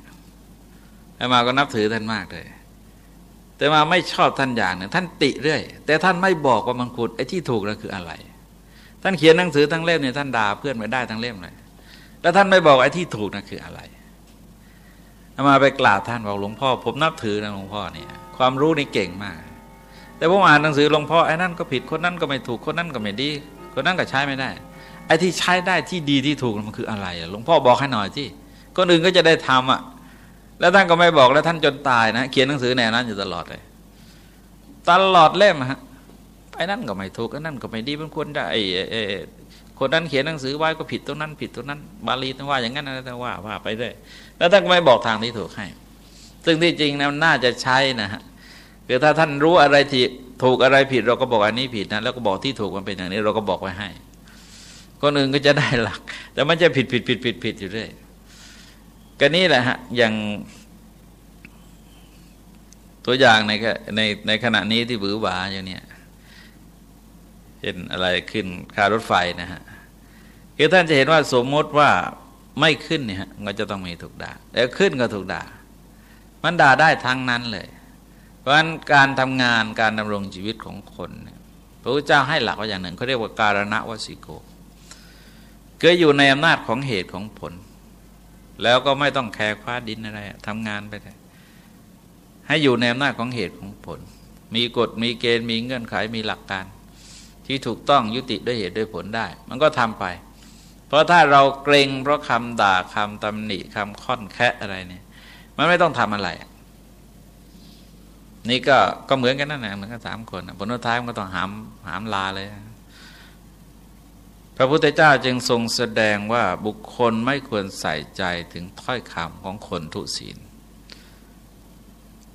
อามาก็นับถือท่านมากเลย แต่มาไม่ชอบท่านอย่างหนึ่งท่านติเรื่อย แต่ท่านไม่บอกว่ามังคุดไอ้ที่ถูกนั่นคืออะไร ท่านเขียนหนังสือทั้งเล่มเนี่ยท่านด่าเพื่อนไม่ได้ทั้งเล่มเลย แล้วท่านไม่บอกไอ้ที่ถูกนั่นคืออะไร อามาไปกราบท่านบอกหลวงพ่อ ผมนับถือนะหลวงพ่อเนี่ยความรู้นี่เก่งมาก แต่ผมอ่านหนังสือหลวงพ่อไอ้นั่นก็ผิดคนนั้นก็ไม่ถูกคนนั้นก็ไม่ดีคนนั้นก็ใช้ไม่ได้ไอ้ที่ใช้ได้ที่ดีที่ถูกมันคืออะไรหลวงพ่อบอกให้หน่อยที่คนอื่นก็จะได้ทำอะแล้วท่านก็ไม่บอกแล้วท่านจนตายนะเขียนหนังสือแนวนั้นอยู่ตลอดเลยตลอดเล่มฮะไอ้นั่นก็ไม่ถูกไอ้นั่นก็ไม่ดีมันควรจะไอ้ คนนั้นเขียนหนังสือไว้ก็ผิดตรงนั้น ผิดตรงนั้น บาลีต้องว่าอย่างนั้นนะว่าว่าไปเรื่อยแล้วท่านก็ไม่บอกทางที่ถูกให้ ซึ่งที่จริงนะน่าจะใช้นะฮะคือถ้าท่านรู้อะไรที่ถูกอะไรผิดเราก็บอกอันนี้ผิดนะแล้วก็บอกที่ถูกมันเป็นอย่างนี้ เราก็บอกไว้ให้ คนอื่นก็จะได้หลัก แต่มันจะผิดผิดผิดผิดผิดอยู่เรื่อยก็นี่แหละฮะอย่างตัวอย่างในในในขณะนี้ที่บือหวาอย่างเนี้ย เห็นอะไรขึ้นคารถไฟนะฮะคือท่านจะเห็นว่าสมมติว่าไม่ขึ้นเนี่ยมันจะต้องมีถูกด่าแล้วขึ้นก็ถูกด่า มันด่าได้ทั้งนั้นเลย เพราะฉะนั้นการทำงานการดำรงชีวิตของคนพระพุทธเจ้าให้หลักว่าอย่างหนึ่งเขาเรียกว่าการณวสิโกเกิดอยู่ในอำนาจของเหตุของผล แล้วก็ไม่ต้องแคร์คว้าดินอะไรทำงานไปเลยให้อยู่ในอำนาจของเหตุของผล มีกฎมีเกณฑ์มีเงื่อนไขมีหลักการ ที่ถูกต้องยุติด้วยเหตุด้วยผลได้ มันก็ทำไป เพราะถ้าเราเกรงเพราะคำด่าคำตำหนิคำค่อนแคะอะไรเนี่ย มันไม่ต้องทำอะไร นี่ก็ก็เหมือนกันนั่นแหละเหมือนกันสามคนผลท้ายมันก็ต้องหามหามลาเลย พระพุทธเจ้าจึงทรงแสดงว่าบุคคลไม่ควรใส่ใจถึงถ้อยคำของคนทุศีล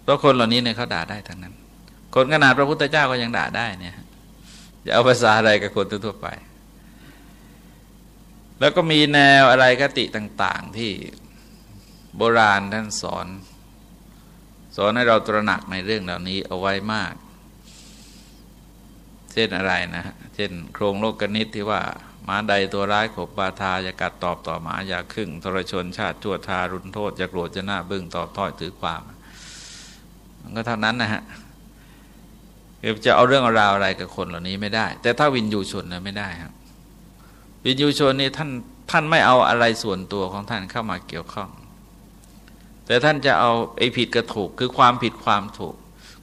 เพราะคนเหล่านี้เนี่ยเขาด่าได้ทั้งนั้น คนขนาดพระพุทธเจ้าก็ยังด่าได้เนี่ย จะเอาภาษาอะไรกับคนทั่วไป แล้วก็มีแนวอะไรคติต่าง ๆ ที่โบราณท่านสอน สอนให้เราตระหนักในเรื่องเหล่านี้เอาไว้มาก เช่นอะไรนะ เช่น โครงโลกกนิตที่ว่าหมาใดตัวร้ายขบบาทาจะกัดตอบต่อหมาอย่าครึ่งทรชนชาติชั่วทารุนโทษจะโกรธจะหน้าบึ้งตอบถ้อยถือความ มันก็เท่านั้นนะฮะ จะเอาเรื่องราวอะไรกับคนเหล่านี้ไม่ได้ แต่ถ้าวินยูชนนะไม่ได้ครับวิญญูชนนี่ท่านท่านไม่เอาอะไรส่วนตัวของท่านเข้ามาเกี่ยวข้อง แต่ท่านจะเอาไอ้ผิดกับถูกคือความผิดความถูก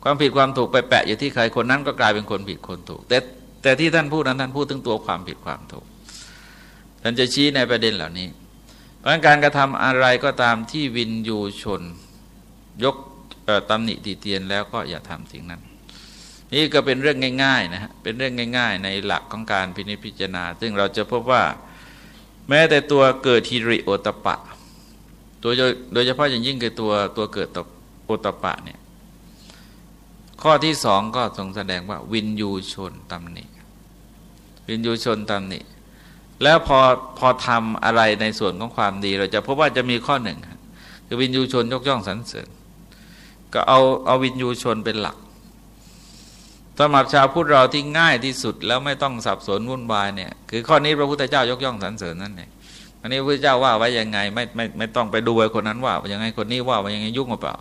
ความผิดความถูกไปแปะอยู่ที่ใครคนนั้นก็กลายเป็นคนผิดคนถูก แต่แต่ที่ท่านพูดนั้นท่านพูดถึงตัวความผิดความถูก ท่านจะชี้ในประเด็นเหล่านี้ เพราะการกระทำอะไรก็ตามที่วินยูชน ยกตำหนิตีเตียนแล้วก็อย่าทำสิ่งนั้น นี่ก็เป็นเรื่องง่ายๆนะฮะเป็นเรื่องง่าย ๆ ในหลักของการพินิจพิจารณา ซึ่งเราจะพบว่าแม้แต่ตัวเกิดทีริโอตปะ ตัวโดยเฉพาะอย่างยิ่งคือตัวตัวเกิดตโอตปะเนี่ยข้อที่สองก็ทรงแสดงว่า วินยูชนตำหนิวินยูชนตำหนิแล้วพอพอทำอะไรในส่วนของความดี เราจะพบว่าจะมีข้อหนึ่ง คือวินยูชนยกย่องสรรเสริญก็เอาเอาวินยูชนเป็นหลัก สำหรับชาวพุทธเราที่ง่ายที่สุดแล้วไม่ต้องสับสนวุ่นวายเนี่ยคือข้อนี้พระพุทธเจ้ายกย่องสรรเสริญนั่นเองอันนี้พระเจ้าว่าไว้ยังไงไม่ไม่ไม่ต้องไปดูไอ้คนนั้นว่ายังไงคนนี้ว่าว่ายังไงยุ่งหรือเปล่า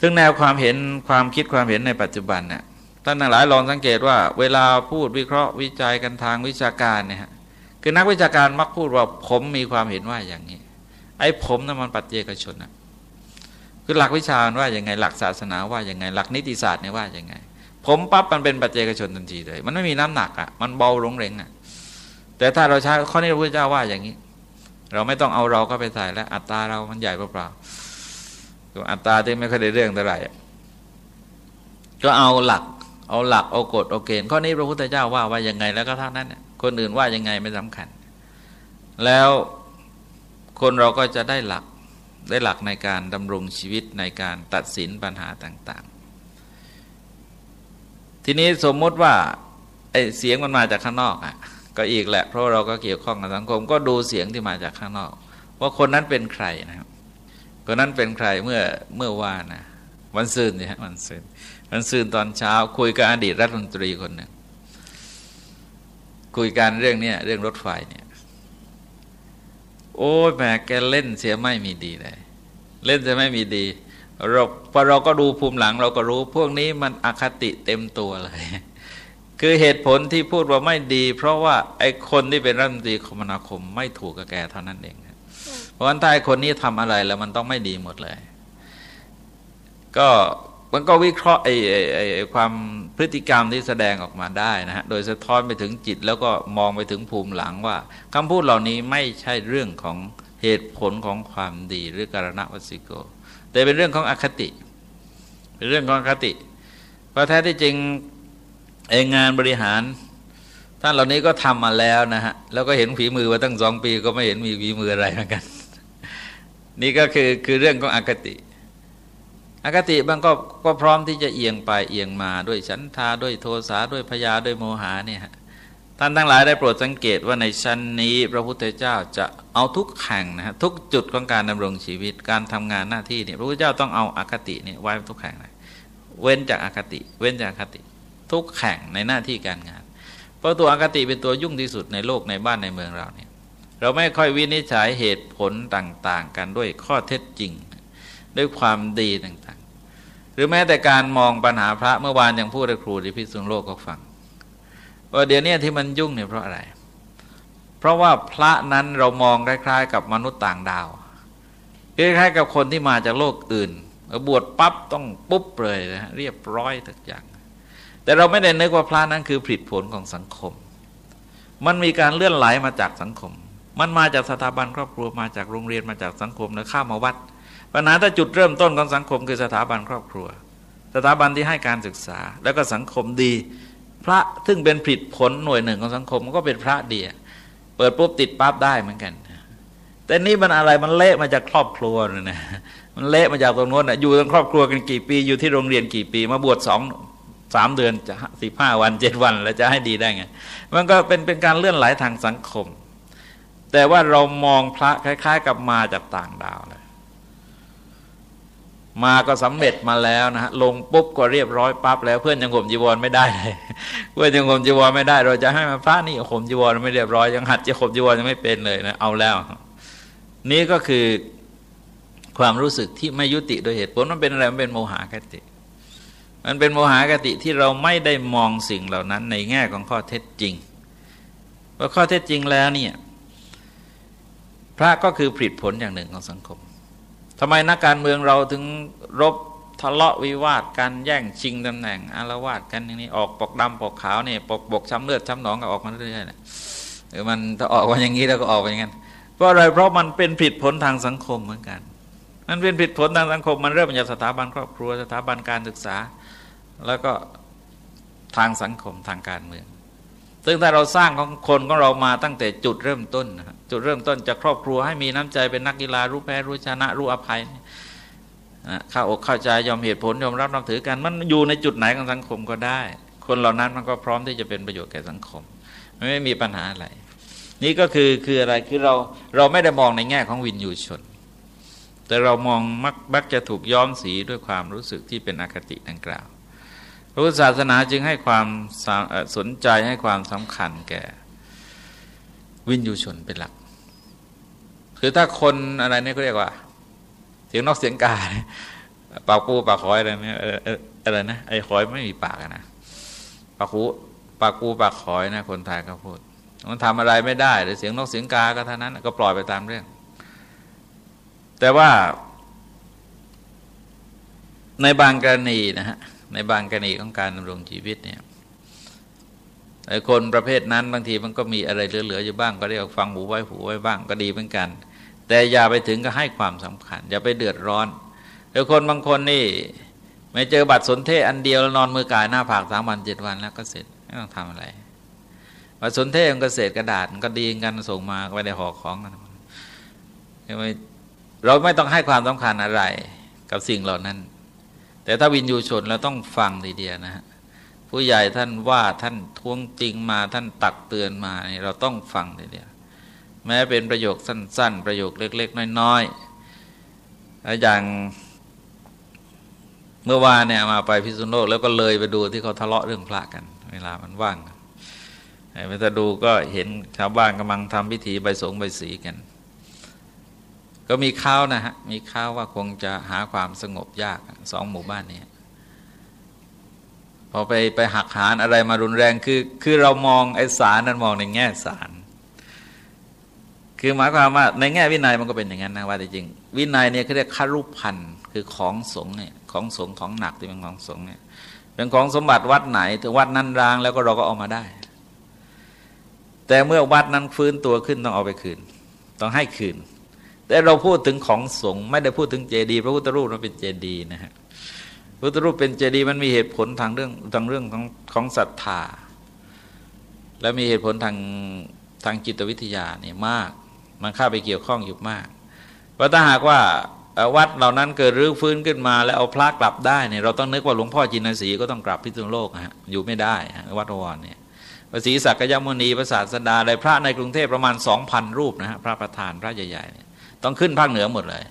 ซึ่งแนวความเห็นความคิดความเห็นในปัจจุบันเนี่ยท่านทั้งหลายลองสังเกตว่า เวลาพูดวิเคราะห์วิจัยกันทางวิชาการเนี่ยคือนักวิชาการมักพูดว่าผมมีความเห็นว่าอย่างนี้ ไอ้ผมนั่นมันปัจเจกชนนะคือหลักวิชาว่าอย่างไง หลักศาสนาว่าอย่างไง หลักนิติศาสตร์เนี่ยว่าอย่างไง ผมปั๊บมันเป็นปัจเจกชนทันทีเลย มันไม่มีน้ำหนักอะ มันเบาลงเร่งอะ แต่ถ้าเราใช้ข้อนี้พระพุทธเจ้าว่าอย่างนี้ เราไม่ต้องเอาเราก็ไปใส่แล้ว อัตตาเรามันใหญ่เปล่าๆอัตตาที่ไม่ค่อยได้เรื่องเท่าไหร่ก็เอาหลัก เอาหลักเอากฎเอาเกณฑ์ข้อนี้พระพุทธเจ้าว่าว่ายังไงแล้วก็เท่านั้นคนอื่นว่ายังไงไม่สำคัญ แล้วคนเราก็จะได้หลักได้หลักในการดำรงชีวิตในการตัดสินปัญหาต่าง ๆ ทีนี้สมมติว่าไอเสียงมันมาจากข้างนอกอะ ก็อีกแหละ เพราะเราก็เกี่ยวข้องกับสังคม ก็ดูเสียงที่มาจากข้างนอก ว่าคนนั้นเป็นใครนะครับคนนั้นเป็นใครเมื่อเมื่อวานนะวันซืนเนี่ยวันซืนวันซืนตอนเช้า คุยกับอดีตรัฐมนตรีคนหนึ่งคุยกันเรื่องเนี้ยเรื่องรถไฟเนี่ยโอ้ยแม่แกเล่นเสียไม่มีดีเลย เล่นจะไม่มีดี เราพอเราก็ดูภูมิหลังเราก็รู้ พวกนี้มันอคติเต็มตัวเลย คือเหตุผลที่พูดว่าไม่ดี เพราะว่าไอ้คนที่เป็นรัฐมนตรีคมนาคมไม่ถูกกับแกเท่านั้นเอง เพราะฉะนั้นถ้าไอ้คนนี้ทำอะไรแล้วมันต้องไม่ดีหมดเลย ก็มันก็วิเคราะห์ไอ้ไอ้ไอ้ความพฤติกรรมที่แสดงออกมาได้นะฮะ โดยสะท้อนไปถึงจิต แล้วก็มองไปถึงภูมิหลังว่าคำพูดเหล่านี้ไม่ใช่เรื่องของเหตุผลของความดีหรือการณวสิโก แต่เป็นเรื่องของอคติ เป็นเรื่องของอคติเพราะแท้ที่จริงเองงานบริหาร ท่านเหล่านี้ก็ทำมาแล้วนะฮะแล้วก็เห็นฝีมือมาตั้งสองปีก็ไม่เห็นมีฝีมืออะไรเหมือนกัน นี่ก็คือคือเรื่องของอคติอคติบางก็ก็พร้อมที่จะเอียงไปเอียงมาด้วยฉันทาด้วยโทสาด้วยพยาด้วยโมหาเนี่ย ท่านทั้งหลายได้โปรดสังเกตว่าในชั้นนี้ พระพุทธเจ้าจะเอาทุกแห่งนะฮะทุกจุดของการดำรงชีวิตการทำงานหน้าที่เนี่ยพระพุทธเจ้าต้องเอาอาคติเนี่ยไว้ทุกแห่งเลยเว้นจากอาคติ เว้นจากอาคติ ทุกแห่งในหน้าที่การงาน เพราะตัวอาคติเป็นตัวยุ่งที่สุดในโลกในบ้านในเมืองเราเนี่ยเราไม่ค่อยวินิจฉัยเหตุผลต่างๆ กันด้วยข้อเท็จจริง ด้วยความดีต่างหรือแม้แต่การมองปัญหาพระเมื่อวานยังพูดให้ครูที่พิสุนโลกก็ฟัง ว่าเดี๋ยวนี้ที่มันยุ่งเนี่ยเพราะอะไร เพราะว่าพระนั้นเรามองคล้ายๆ กับมนุษย์ต่างดาวคล้ายๆกับคนที่มาจากโลกอื่นบวชปั๊บต้องปุ๊บเลยนะเรียบร้อยทุกอย่าง แต่เราไม่ได้นึกว่าพระนั้นคือผลิตผลของสังคม มันมีการเลื่อนไหลมาจากสังคม มันมาจากสถาบันครอบครัวมาจากโรงเรียนมาจากสังคมแล้วข้ามาวัดปัญหาถ้าจุดเริ่มต้นของสังคมคือสถาบันครอบครัว สถาบันที่ให้การศึกษา แล้วก็สังคมดี พระซึ่งเป็นผลิตผลหน่วยหนึ่งของสังคมมันก็เป็นพระเดียเปิดปุ๊บติดปั๊บได้เหมือนกัน แต่นี่มันอะไรมันเละมาจากครอบครัวเลยนะมันเละมาจากตรงโน้นอยู่ในครอบครัวกันกี่ปี อยู่ที่โรงเรียนกี่ปี มาบวชสองสามเดือนจะสิบห้าวันเจ็ดวัน แล้วจะให้ดีได้ไง มันก็เป็นเป็นการเลื่อนไหลทางสังคม แต่ว่าเรามองพระคล้าย ๆ กับมาจากต่างดาวเลย มาก็สำเร็จมาแล้วนะฮะลงปุ๊บก็เรียบร้อยปั๊บแล้วเพื่อนยังข่มจีวรไม่ได้เลยเพื่อนยังข่มจีวรไม่ได้ เราจะให้มาพระนี่ข่มจีวรไม่เรียบร้อยยังหัดจะข่มจีวรยังไม่เป็นเลยนะเอาแล้ว นี่ก็คือความรู้สึกที่ไม่ยุติโดยเหตุผลมันเป็นอะไรมันเป็นโมหะคติ มันเป็นโมหะคติที่เราไม่ได้มองสิ่งเหล่านั้นในแง่ของข้อเท็จจริงเพราข้อเท็จจริงแล้วเนี่ยพระก็คือผลิตผลอย่างหนึ่งของสังคม ทำไมนักการเมืองเราถึงรบทะเลาะวิวาทกันแย่งชิงตำแหน่งอารวาสกันอย่างนี้ออกปกดำปกขาวเนี่ยปกบกช้ำเลือดช้ำหนองก็ออกมาเรื่อยๆเนี่ยหรือมันถ้าออกมาอย่างนี้แล้วก็ออกไปอย่างนั้นเพราะอะไรเพราะมันเป็นผิดผลทางสังคมเหมือนกัน มันเป็นผิดผลทางสังคม มันเริ่มจากสถาบันครอบครัวสถาบันการศึกษา แล้วก็ทางสังคมทางการเมือง ซึ่งถ้าเราสร้างของคนของเรามาตั้งแต่จุดเริ่มต้นนะ จุดเริ่มต้นจากครอบครัวให้มีน้ำใจเป็นนักกีฬารู้แพ้รู้ชนะรู้อภัยเข้าอกเข้าใจยอมเหตุผลยอมรับนับถือกัน มันอยู่ในจุดไหนของสังคมก็ได้ คนเหล่านั้นมันก็พร้อมที่จะเป็นประโยชน์แก่สังคมไม่มีปัญหาอะไร นี่ก็คือคืออะไรคือเราเราไม่ได้มองในแง่ของวินยูชน แต่เรามองมักมักจะถูกย้อมสีด้วยความรู้สึกที่เป็นอคติดังกล่าวพระพุทธศาสนาจึงให้ความสนใจให้ความสำคัญแก่ วินยูชนเป็นหลัก คือถ้าคนอะไรนี่ก็เรียกว่า เสียงนอกเสียงกาปากปูปากคอยอะไรเนี่ยอะไรนะไอ้คอยไม่มีปากนะปากคูปากปูปากคอยนะ คนไทยก็พูดมันทำอะไรไม่ได้หรือเสียงนกเสียงกาก็เท่านั้น ก็ปล่อยไปตามเรื่อง แต่ว่า ในบางกรณีนะฮะในบางกรณีของการดำรงชีวิตเนี่ย คนประเภทนั้นบางทีมันก็มีอะไรเหลือๆอยู่บ้างก็เรียกฟังหูไว้หูไว้บ้างก็ดีเหมือนกัน แต่อย่าไปถึงก็ให้ความสำคัญ อย่าไปเดือดร้อนไอ้คนบางคนนี่ไม่เจอบัตรสนเทศอันเดียวแล้วนอนมือกายหน้าผากสามวันเจ็ดวันแล้วก็เสร็จไม่ต้องทำอะไรบัตรสนเทศมันก็เศษกระดาษก็ดีกันส่งมาก็ไม่ได้ห่อของกันเราไม่ต้องให้ความสำคัญอะไรกับสิ่งเหล่านั้น แต่ถ้าวินยูชนเราต้องฟังทีเดียวนะฮะ ผู้ใหญ่ท่านว่าท่านท้วงจริงมาท่านตักเตือนมาเนี่ยเราต้องฟังทีเดียวแม้เป็นประโยคสั้น ๆ ประโยคเล็ก ๆ น้อยๆอย่างเมื่อวานเนี่ยมาไปพิษณุโลกแล้วก็เลยไปดูที่เขาทะเลาะเรื่องพระกัน เวลามันว่างไปถ้าดูก็เห็นชาวบ้านกำลังทำพิธีใบสงใบสีกันก็ก็มีข้าวนะฮะมีข้าวว่าคงจะหาความสงบยากสองหมู่บ้านนี้ พอไปไปหักหานอะไรมารุนแรงคือคือเรามองไอ้สารนั้นมองในแง่สารคือหมายความว่าในแง่วินัยมันก็เป็นอย่างนั้นนะว่าจริง วินัยเนี่ยเขาเรียกคารุพันธ์คือของสงเนี่ยของสงของหนักที่เป็นของสงเนี่ยเป็นของสมบัติวัดไหนถึงวัดนั้นร้างแล้วก็เราก็เอามาได้ แต่เมื่อวัดนั้นฟื้นตัวขึ้นต้องเอาไปคืน ต้องให้คืน แต่เราพูดถึงของสงไม่ได้พูดถึงเจดีย์พระพุทธรูปมันเป็นเจดีย์นะฮะ พุทธรูปเป็นเจดีย์มันมีเหตุผลทางเรื่องทางเรื่องของของศรัทธา และมีเหตุผลทางทางจิตวิทยาเนี่ยมาก มันเข้าไปเกี่ยวข้องอยู่มากเพราะถ้าหากว่าวัดเหล่านั้นเกิดรื้อฟื้นขึ้นมาแล้วเอาพระกลับได้เนี่ยเราต้องนึกว่าหลวงพ่อจินสีก็ต้องกลับพิษณุโลกฮะอยู่ไม่ได้วัดวรเนี่ยพระศรีสักยมุนีพระศาสดาได้พระในกรุงเทพประมาณสองพันรูปนะฮะพระประธานพระใหญ่ๆเนี่ยต้องขึ้นภาคเหนือหมดเลย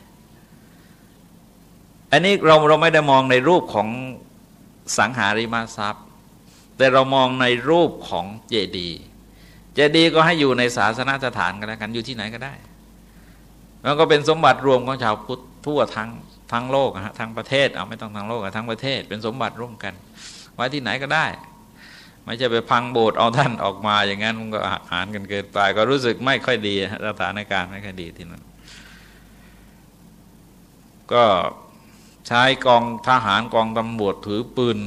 อันนี้เราเราไม่ได้มองในรูปของสังหาริมาทรัพย์ แต่เรามองในรูปของเจดีย์เจดีย์ก็ให้อยู่ในศาสนาสถานกันแล้วกันอยู่ที่ไหนก็ได้มันก็เป็นสมบัติรวมของชาวพุทธทั่วทั้งทั้งโลกฮะทั้งประเทศเอาไม่ต้องทั้งโลกทั้งประเทศ เป็นสมบัติร่วมกัน ไว้ที่ไหนก็ได้ไม่ใช่ไปพังโบสถ์เอาท่านออกมาอย่างนั้นมันก็หักหานกันเกินไปก็รู้สึกไม่ค่อยดีสถานการณ์ไม่ค่อยดีที่นั่นก็ ใช้กองทหารกองตำรวจถือปืน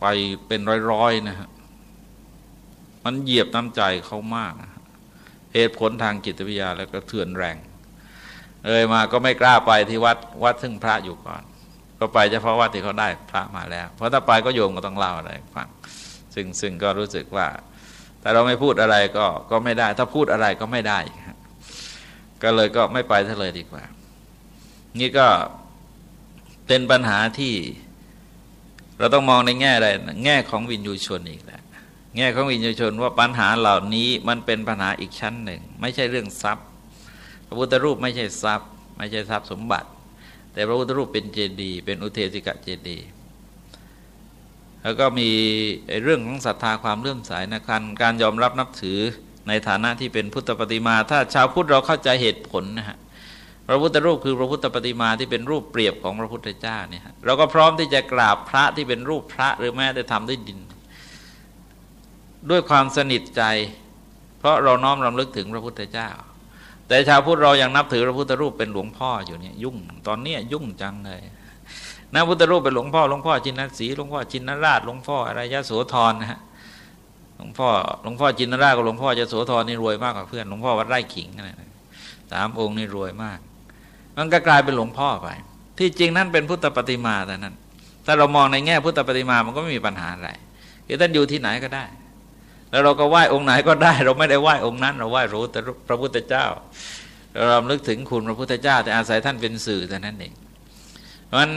ไปเป็นร้อยๆนะฮะมันเหยียบน้ำใจเขามาก เหตุผลทางจิตวิทยาแล้วก็เถื่อนแรงเลยมาก็ไม่กล้าไปที่วัดวัดซึ่งพระอยู่ก่อน ก็ไปเฉพาะวัดที่เขาได้พระมาแล้ว เพราะถ้าไปก็โยมก็ต้องเล่าอะไรฟังซึ่งซึ่งก็รู้สึกว่า แต่เราไม่พูดอะไรก็ก็ไม่ได้ ถ้าพูดอะไรก็ไม่ได้ ก็เลยก็ไม่ไปทะเลยดีกว่า นี่ก็ เป็นปัญหาที่เราต้องมองในแง่อะไรแง่ของวินยูชนอีกแหละแง่ของวิญญาชนว่าปัญหาเหล่านี้มันเป็นปัญหาอีกชั้นหนึ่ง ไม่ใช่เรื่องทรัพย์ พระพุทธรูปไม่ใช่ทรัพย์ ไม่ใช่ทรัพย์สมบัติ แต่พระพุทธรูปเป็นเจดีย์เป็นอุเทศิกะเจดีย์แล้วก็มีเรื่องของศรัทธาความเลื่อมใสนะการการยอมรับนับถือในฐานะที่เป็นพุทธปฏิมา ถ้าชาวพุทธเราเข้าใจเหตุผลนะฮะ พระพุทธรูปคือพระพุทธปฏิมาที่เป็นรูปเปรียบของพระพุทธเจ้าเนี่ยเราก็พร้อมที่จะกราบพระที่เป็นรูปพระหรือแม้แต่ทำด้วยดิน ด้วยความสนิทใจ เพราะเราน้อมรำลึกถึงพระพุทธเจ้า แต่ชาวพุทธเรายังนับถือพระพุทธรูปเป็นหลวงพ่ออยู่เนี่ยยุ่ง ตอนนี้ยุ่งจังเลยนะพุทธรูปเป็นหลวงพ่อหลวงพ่อจินนสีหลวงพ่อจินนราชหลวงพ่ออะไรยะโสธรนะฮะหลวงพ่อหลวงพ่อจินนราชกับหลวงพ่อยะโสธรนี่รวยมากกว่าเพื่อนหลวงพ่อวัดไร่ขิงนะสามองค์นี่รวยมาก มันก็กลายเป็นหลวงพ่อไป ที่จริงนั่นเป็นพุทธปฏิมาแต่นั้นถ้าเรามองในแง่พุทธปฏิมามันก็ไม่มีปัญหาอะไรคือท่านอยู่ที่ไหนก็ได้ แล้วเราก็ไหว้องค์ไหนก็ได้ เราไม่ได้ไหว้องค์นั้น เราไหว้รู้แต่พระพุทธเจ้า เรารำลึกถึงคุณพระพุทธเจ้า แต่อาศัยท่านเป็นสื่อแต่นั้นเองเพราะฉะนั้น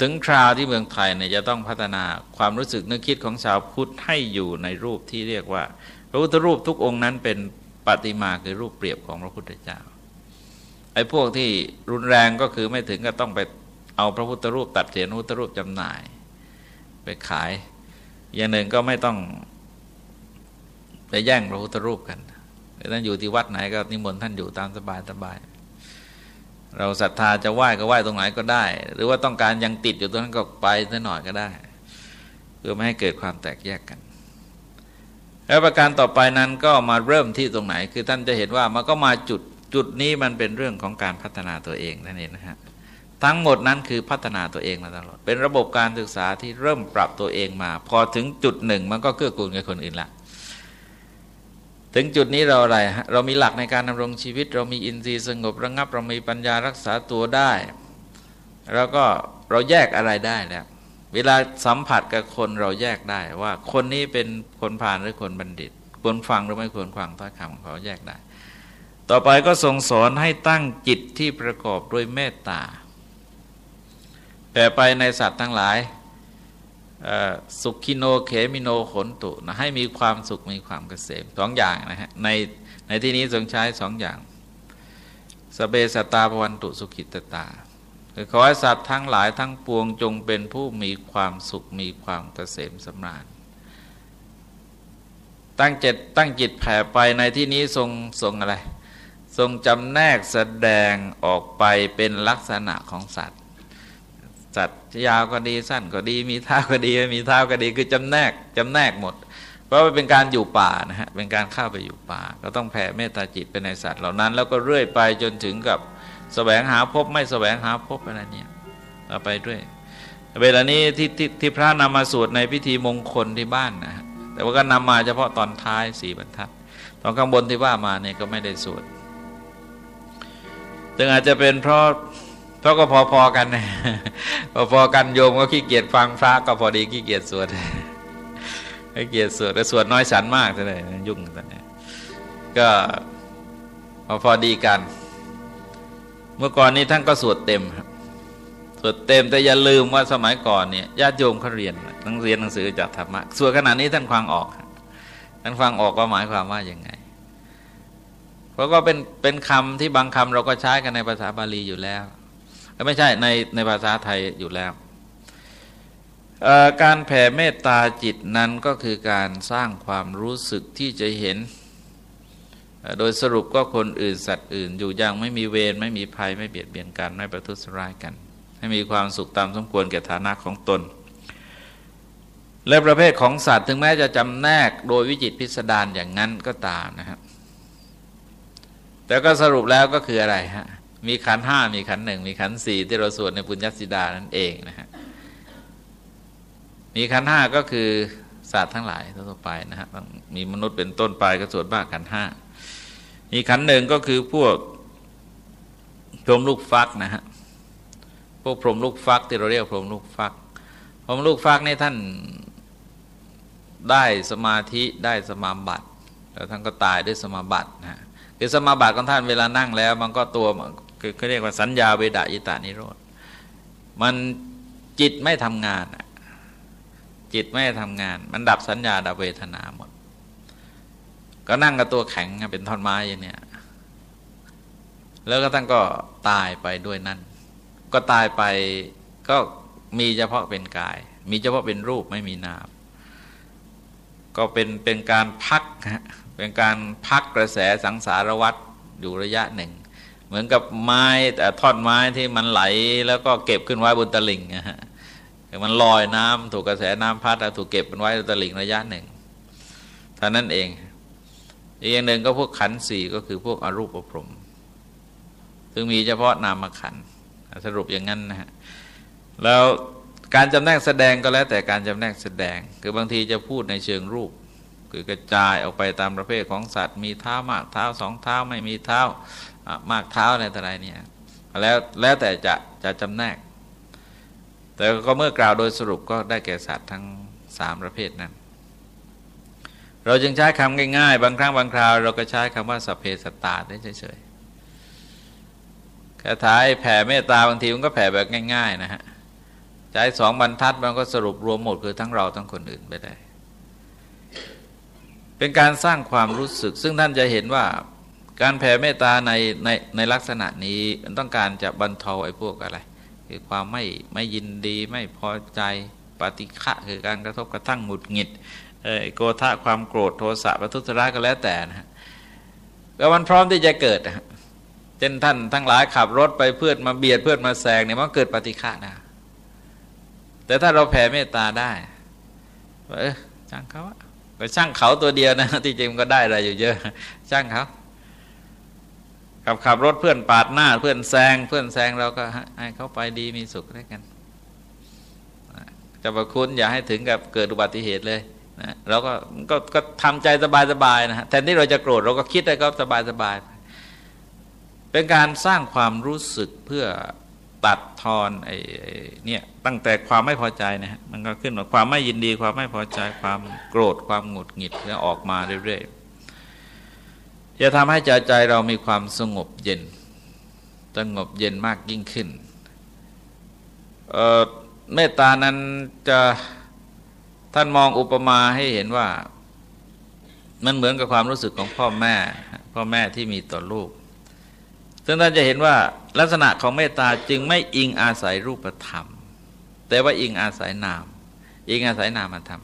ถึงคราวที่เมืองไทยเนี่ยจะต้องพัฒนาความรู้สึกนึกคิดของชาวพุทธให้อยู่ในรูปที่เรียกว่า พระพุทธรูปทุกองค์นั้นเป็นปฏิมาคือรูปเปรียบของพระพุทธเจ้า ไอ้พวกที่รุนแรงก็คือไม่ถึงก็ต้องไปเอาพระพุทธรูปตัดเสียนพระพุทธรูปจำหน่าย ไปขาย อย่างหนึ่งก็ไม่ต้องไปแย่งพระพุทธรูปกันท่านอยู่ที่วัดไหนก็นิมนต์ท่านอยู่ตามสบายสบาย เราศรัทธาจะไหว้ก็ไหว้ตรงไหนก็ได้ หรือว่าต้องการยังติดอยู่ตรงนั้นก็ไปสักหน่อยก็ได้ เพื่อไม่ให้เกิดความแตกแยกกัน แล้วประการต่อไปนั้นก็มาเริ่มที่ตรงไหน คือท่านจะเห็นว่ามันก็มาจุด จุดนี้มันเป็นเรื่องของการพัฒนาตัวเองนั่นเองนะฮะทั้งหมดนั้นคือพัฒนาตัวเองมาตลอดเป็นระบบการศึกษาที่เริ่มปรับตัวเองมา พอถึงจุดหนึ่งมันก็เกื้อกูลกับคนอื่นละถึงจุดนี้เราอะไรเรามีหลักในการดำรงชีวิต เรามีอินทรีย์สงบระงับ เรามีปัญญารักษาตัวได้แล้วก็เราแยกอะไรได้แล้วเวลาสัมผัสกับคนเราแยกได้ว่าคนนี้เป็นคนผ่านหรือคนบัณฑิตควรฟังหรือไม่ควรฟังถ้อยคำของเขาแยกได้ ต่อไปก็ทรงสอนให้ตั้งจิตที่ประกอบด้วยเมตตา แต่ไปในสัตว์ทั้งหลายสุขิโนเขมิโนขนตุนะให้มีความสุขมีความเกษมสองอย่างนะฮะในในที่นี้ทรงใช้สองอย่างสเบสตาปวันตุสุขิตตาคือขอให้สัตว์ทั้งหลายทั้งปวงจงเป็นผู้มีความสุขมีความเกษมสำราญตั้งเจตตั้งจิตแผ่ไปในที่นี้ทรงทรงอะไร ทรงจำแนกแสดงออกไปเป็นลักษณะของสัตว์ สัตว์ยาวก็ดีสั้นก็ดีมีเท้าก็ดีไม่มีเท้าก็ดีคือจำแนกจำแนกหมด เพราะเป็นการอยู่ป่านะฮะเป็นการเข้าไปอยู่ป่า ก็ต้องแผ่เมตตาจิตไปในสัตว์เหล่านั้น แล้วก็เรื่อยไปจนถึงกับแสวงหาพบไม่แสวงหาพบอะไรเนี่ยเราไปด้วยเวลานี้ที่ที่ที่พระนำมาสวดในพิธีมงคลที่บ้านนะแต่ว่าก็นำมาเฉพาะตอนท้ายสี่บรรทัด ตอนข้างบนที่ว่ามาเนี่ยก็ไม่ได้สวด ถึงอาจจะเป็นเพราะเพราะก็พอๆกันพอๆกันโยมก็ขี้เกียจฟังพระก็พอดีขี้เกียจสวดขี้เกียจสวดแต่สวดน้อยสันมากเลยยุ่งตอนนี้ก็พอพอดีกัน เมื่อก่อนนี้ท่านก็สวดเต็มครับสวดเต็มแต่อย่าลืมว่าสมัยก่อนเนี่ยญาติโยมเขาเรียนทั้งเรียนหนังสือจากธรรมะสวดขนาดนี้ท่านฟังออก ท่านฟังออกก็หมายความว่าอย่างไง เพราะก็เป็นเป็นคำที่บางคำเราก็ใช้กันในภาษาบาลีอยู่แล้วไม่ใช่ในในภาษาไทยอยู่แล้ว การแผ่เมตตาจิตนั้นก็คือการสร้างความรู้สึกที่จะเห็น โดยสรุปก็คนอื่นสัตว์อื่น อยู่อย่างไม่มีเวรไม่มีภัยไม่เบียดเบียนกันไม่ประทุษร้ายกัน ให้มีความสุขตามสมควรแก่ฐานะของตน และประเภทของสัตว์ถึงแม้จะจำแนกโดยวิจิตพิสดารอย่างนั้นก็ตามนะครับ แต่ก็สรุปแล้วก็คืออะไรฮะ มีขันห้ามีขันหนึ่งมีขันสี่ที่เราสวดในปุญญสิดานั่นเองนะฮะ มีขันห้าก็คือสัตว์ทั้งหลายทั่วไปนะฮะมีมนุษย์เป็นต้นไปก็สวดบ้าขันห้ามีขันหนึ่งก็คือพวกพรมลูกฟักนะฮะพวกพรมลูกฟักที่เราเรียกพรมลูกฟักพรมลูกฟักนี่ท่านได้สมาธิได้สมาบัติแล้วท่านก็ตายด้วยสมาบัตินะ คือสมาบัติของท่านเวลานั่งแล้ว มันก็ตัวคือเขาเรียกว่าสัญญาเวดาอิตานิโรธมันจิตไม่ทำงานจิตไม่ทำงาน มันดับสัญญาดับเวทนาหมด ก็นั่งกับตัวแข็งเป็นท่อนไม้อย่างเนี้ยแล้วก็ท่านก็ตายไปด้วยนั่นก็ตายไปก็มีเฉพาะเป็นกาย มีเฉพาะเป็นรูปไม่มีนาม ก็เป็นเป็นการพักฮะ เป็นการพักกระแสสังสารวัฏอยู่ระยะหนึ่ง เหมือนกับไม้แต่ท่อนไม้ที่มันไหลแล้วก็เก็บขึ้นไว้บนตลิ่งนะฮะมันลอยน้ำถูกกระแสน้ำพัดถูกเก็บมันไว้บนตลิ่งระยะหนึ่งเท่านั้นเอง อีกอย่างหนึ่งก็พวกขันสี่ก็คือพวกอรูปพรมซึ่งมีเฉพาะนามขันสรุปอย่างนั้นนะฮะแล้วการจำแนกแสดงก็แล้วแต่การจำแนกแสดง คือบางทีจะพูดในเชิงรูป คือกระจายออกไปตามประเภทของสัตว์ มีเท้ามากเท้าสองเท้าไม่มีเท้ามากเท้าอะไรต่ออะไรเนี่ยแล้วแล้วแต่จะจะจำแนก แต่ก็เมื่อกล่าวโดยสรุปก็ได้แก่สัตว์ทั้งสามประเภทนั้น เราจึงใช้คำง่ายๆ บางครั้งบางคราว เราก็ใช้คำว่าสเพสตาได้เฉยๆคาถาแผ่เมตตาบางทีมันก็แผ่แบบง่าย ๆ นะฮะใช้สองบรรทัดมันก็สรุปรวมหมดคือทั้งเราทั้งคนอื่นไปได้ เป็นการสร้างความรู้สึก ซึ่งท่านจะเห็นว่าการแผ่เมตตาในในในลักษณะนี้มันต้องการจะบรรเทาไอ้พวกอะไร คือความไม่ไม่ยินดีไม่พอใจปฏิฆะคือการกระทบกระทั่งหงุดหงิดเออโกธาความโกรธโทสะประทุษร้ายก็แล้วแต่นะฮะแล้วมันพร้อมที่จะเกิดนะเช่นท่านทั้งหลายขับรถไปเพื่อนมาเบียดเพื่อนมาแซงเนี่ยมันเกิดปฏิฆะนะ แต่ถ้าเราแผ่เมตตาได้เออจังเขาอะ ก็ช่างเขาตัวเดียวนะที่จริงก็ได้อะไรอยู่เยอะ ช่างเขาขับขับรถเพื่อนปาดหน้า เพื่อนแซง เพื่อนแซงเราก็ให้เขาไปดีมีสุขได้กันจะประคุณอย่าให้ถึงกับเกิดอุบัติเหตุเลยนะเราก็ก็ก็ทำใจสบายๆนะฮะแทนที่เราจะโกรธเราก็คิดได้ก็สบายๆเป็นการสร้างความรู้สึกเพื่อ ตัดทอนไอ้เนี่ยตั้งแต่ความไม่พอใจนะฮะมันก็ขึ้นมาความไม่ยินดีความไม่พอใจความโกรธความหงุดหงิดแล้วออกมาเรื่อยๆจะทำให้ใจใจเรามีความสงบเย็นสงบเย็นมากยิ่งขึ้นเเมตตานั้นจะท่านมองอุปมาให้เห็นว่า มันเหมือนกับความรู้สึกของพ่อแม่ พ่อแม่ที่มีต่อลูก ซึ่งท่านจะเห็นว่าลักษณะของเมตตาจึงไม่อิงอาศัยรูปธรรม แต่ว่าอิงอาศัยนาม อิงอาศัยนามธรรม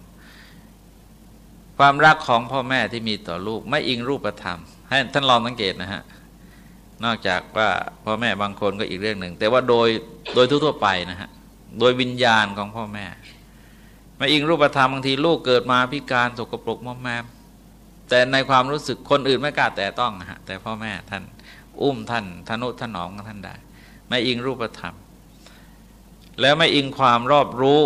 ความรักของพ่อแม่ที่มีต่อลูกไม่อิงรูปธรรม ให้ท่านลองสังเกตนะฮะนอกจากว่าพ่อแม่บางคนก็อีกเรื่องหนึ่ง แต่ว่าโดยโดยทั่วๆไปนะฮะโดยวิญญาณของพ่อแม่ไมาอิงรูปธรรมบางทีลูกเกิดมาพิการสกปรกมอมแมมแต่ในความรู้สึกคนอื่นไม่กล้าแต่ต้องนะฮะแต่พ่อแม่ท่าน อุ้มท่านทนุถนอมกับท่านได้ ไม่อิงรูปธรรม แล้วไม่อิงความรอบรู้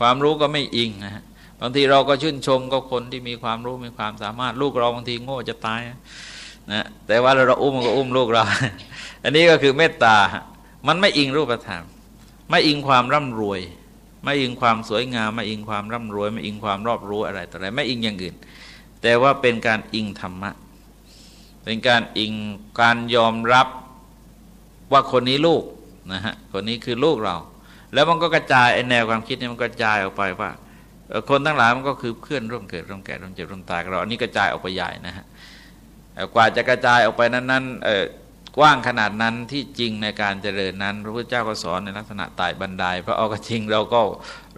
ความรู้ก็ไม่อิงนะฮะบางทีเราก็ชื่นชมก็คนที่มีความรู้มีความสามารถ ลูกเราบางทีโง่จะตายนะแต่ว่าเราอุ้มก็อุ้มลูกเรา อันนี้ก็คือเมตตา มันไม่อิงรูปธรรม ไม่อิงความร่ำรวย ไม่อิงความสวยงาม ไม่อิงความร่ำรวย ไม่อิงความรอบรู้อะไรต่ออะไร ไม่อิงอย่างอื่น แต่ว่าเป็นการอิงธรรมะ เป็นการอิงการยอมรับว่าคนนี้ลูกนะฮะคนนี้คือลูกเรา แล้วมันก็กระจายไอแนวความคิดนี่มันกระจายออกไปว่า คนทั้งหลายมันก็คือเพื่อนร่วมเกิดร่วมแก่ร่วมเจ็บร่วมตายเราอันนี้กระจายออกไปใหญ่นะฮะกว่าจะกระจายออกไปนั้นๆกว้างขนาดนั้นที่จริงในการเจริญนั้น พระพุทธเจ้าก็สอนในลักษณะตายบันไดเพราะเอาก็จริงเราก็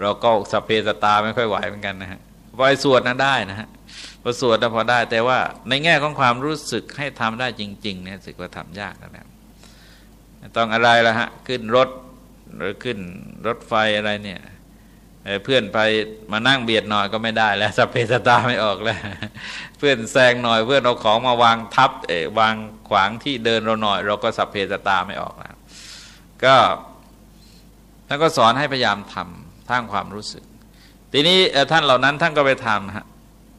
เราก็สเปสตาไม่ค่อยไหวเหมือนกันนะฮะพอสวดนั้นได้นะฮะ พอสวดแล้วพอได้ แต่ว่าในแง่ของความรู้สึกให้ทำได้จริงๆเนี่ยสึกว่าทำยากนะต้องอะไรละฮะขึ้นรถหรือขึ้นรถไฟอะไรเนี่ยเพื่อนไปมานั่งเบียดหน่อยก็ไม่ได้แล้วสเปสตาไม่ออกแล้ว เพื่อนแซงหน่อยเพื่อนเอาของมาวางทับเอวางขวางที่เดินเราหน่อย เราก็สเปสตาไม่ออกแล้วก็ท่านก็สอนให้พยายามทำทางความรู้สึก ทีนี้ท่านเหล่านั้นท่านก็ไปทำฮะ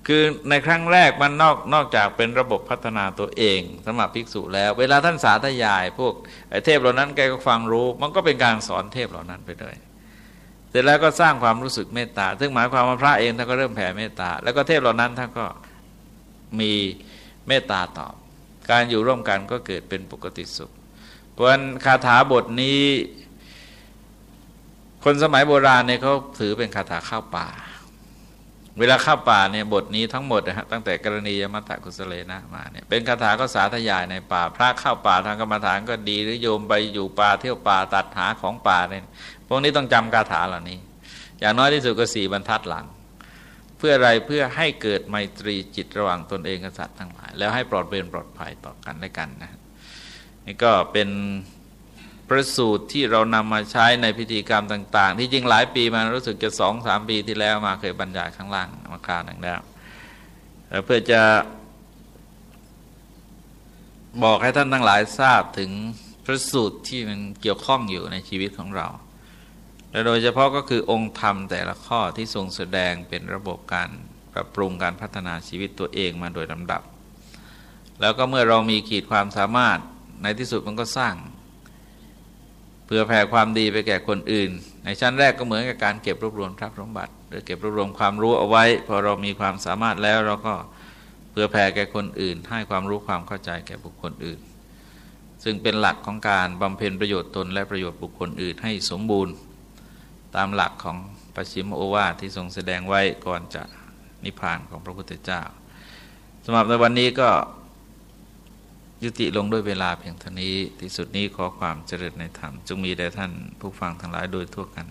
คือในครั้งแรกมันนอกนอกจากเป็นระบบพัฒนาตัวเองสำหรับภิกษุแล้ว เวลาท่านสาธยายพวกเทพเหล่านั้นแกก็ฟังรู้ มันก็เป็นการสอนเทพเหล่านั้นไปด้วยเสร็จแล้วก็สร้างความรู้สึกเมตตา ซึ่งหมายความว่าพระเองท่านก็เริ่มแผ่เมตตา แล้วก็เทพเหล่านั้นท่านก็มีเมตตาตอบ การอยู่ร่วมกันก็เกิดเป็นปกติสุข เพราะคาถาบทนี้ คนสมัยโบราณเนี่ยเขาถือเป็นคาถาข้าวป่า เวลาเข้าป่าเนี่ยบทนี้ทั้งหมดนะฮะตั้งแต่กรณียมัตตกุสเลนะมาเนี่ยเป็นคาถาก็สาธยายในป่า พระเข้าป่าทางกรรมฐานก็ดีหรือโยมไปอยู่ป่าเที่ยวป่าตัดหาของป่าเนี่ยพวกนี้ต้องจำคาถาเหล่านี้ อย่างน้อยที่สุดก็สี่บรรทัดหลัง เพื่ออะไรเพื่อให้เกิดไมตรีจิตระหว่างตนเองกับสัตว์ทั้งหลาย แล้วให้ปลอดเวรปลอดภัยต่อกันและกันนะนี่ก็เป็น ประสูตรที่เรานำมาใช้ในพิธีกรรมต่าง ๆ ที่จริงหลายปีมารู้สึกจะสองสามปีที่แล้วมาเคยบรรยายข้างล่างมาคราวหนึ่งแล้วเพื่อจะบอกให้ท่านทั้งหลายทราบถึงพระสูตรที่มันเกี่ยวข้องอยู่ในชีวิตของเรา และโดยเฉพาะก็คือองค์ธรรมแต่ละข้อที่ทรงแสดงเป็นระบบการปรับปรุงการพัฒนาชีวิตตัวเองมาโดยลำดับ แล้วก็เมื่อเรามีขีดความสามารถในที่สุดมันก็สร้าง เพื่อแผ่ความดีไปแก่คนอื่น ในชั้นแรกก็เหมือนกับการเก็บรวบรวมทรัพย์สมบัติหรือเก็บรวบรวมความรู้เอาไว้ พอเรามีความสามารถแล้วเราก็เพื่อแผ่แก่คนอื่น ให้ความรู้ความเข้าใจแก่บุคคลอื่น ซึ่งเป็นหลักของการบำเพ็ญประโยชน์ตนและประโยชน์บุคคลอื่นให้สมบูรณ์ ตามหลักของปัจฉิมโอวาทที่ทรงแสดงไว้ก่อนจะนิพพานของพระพุทธเจ้าสำหรับในวันนี้ก็ ยุติลงด้วยเวลาเพียงเท่านี้ ที่สุดนี้ขอความเจริญในธรรมจงมีแด่ท่านผู้ฟังทั้งหลายโดยทั่วกัน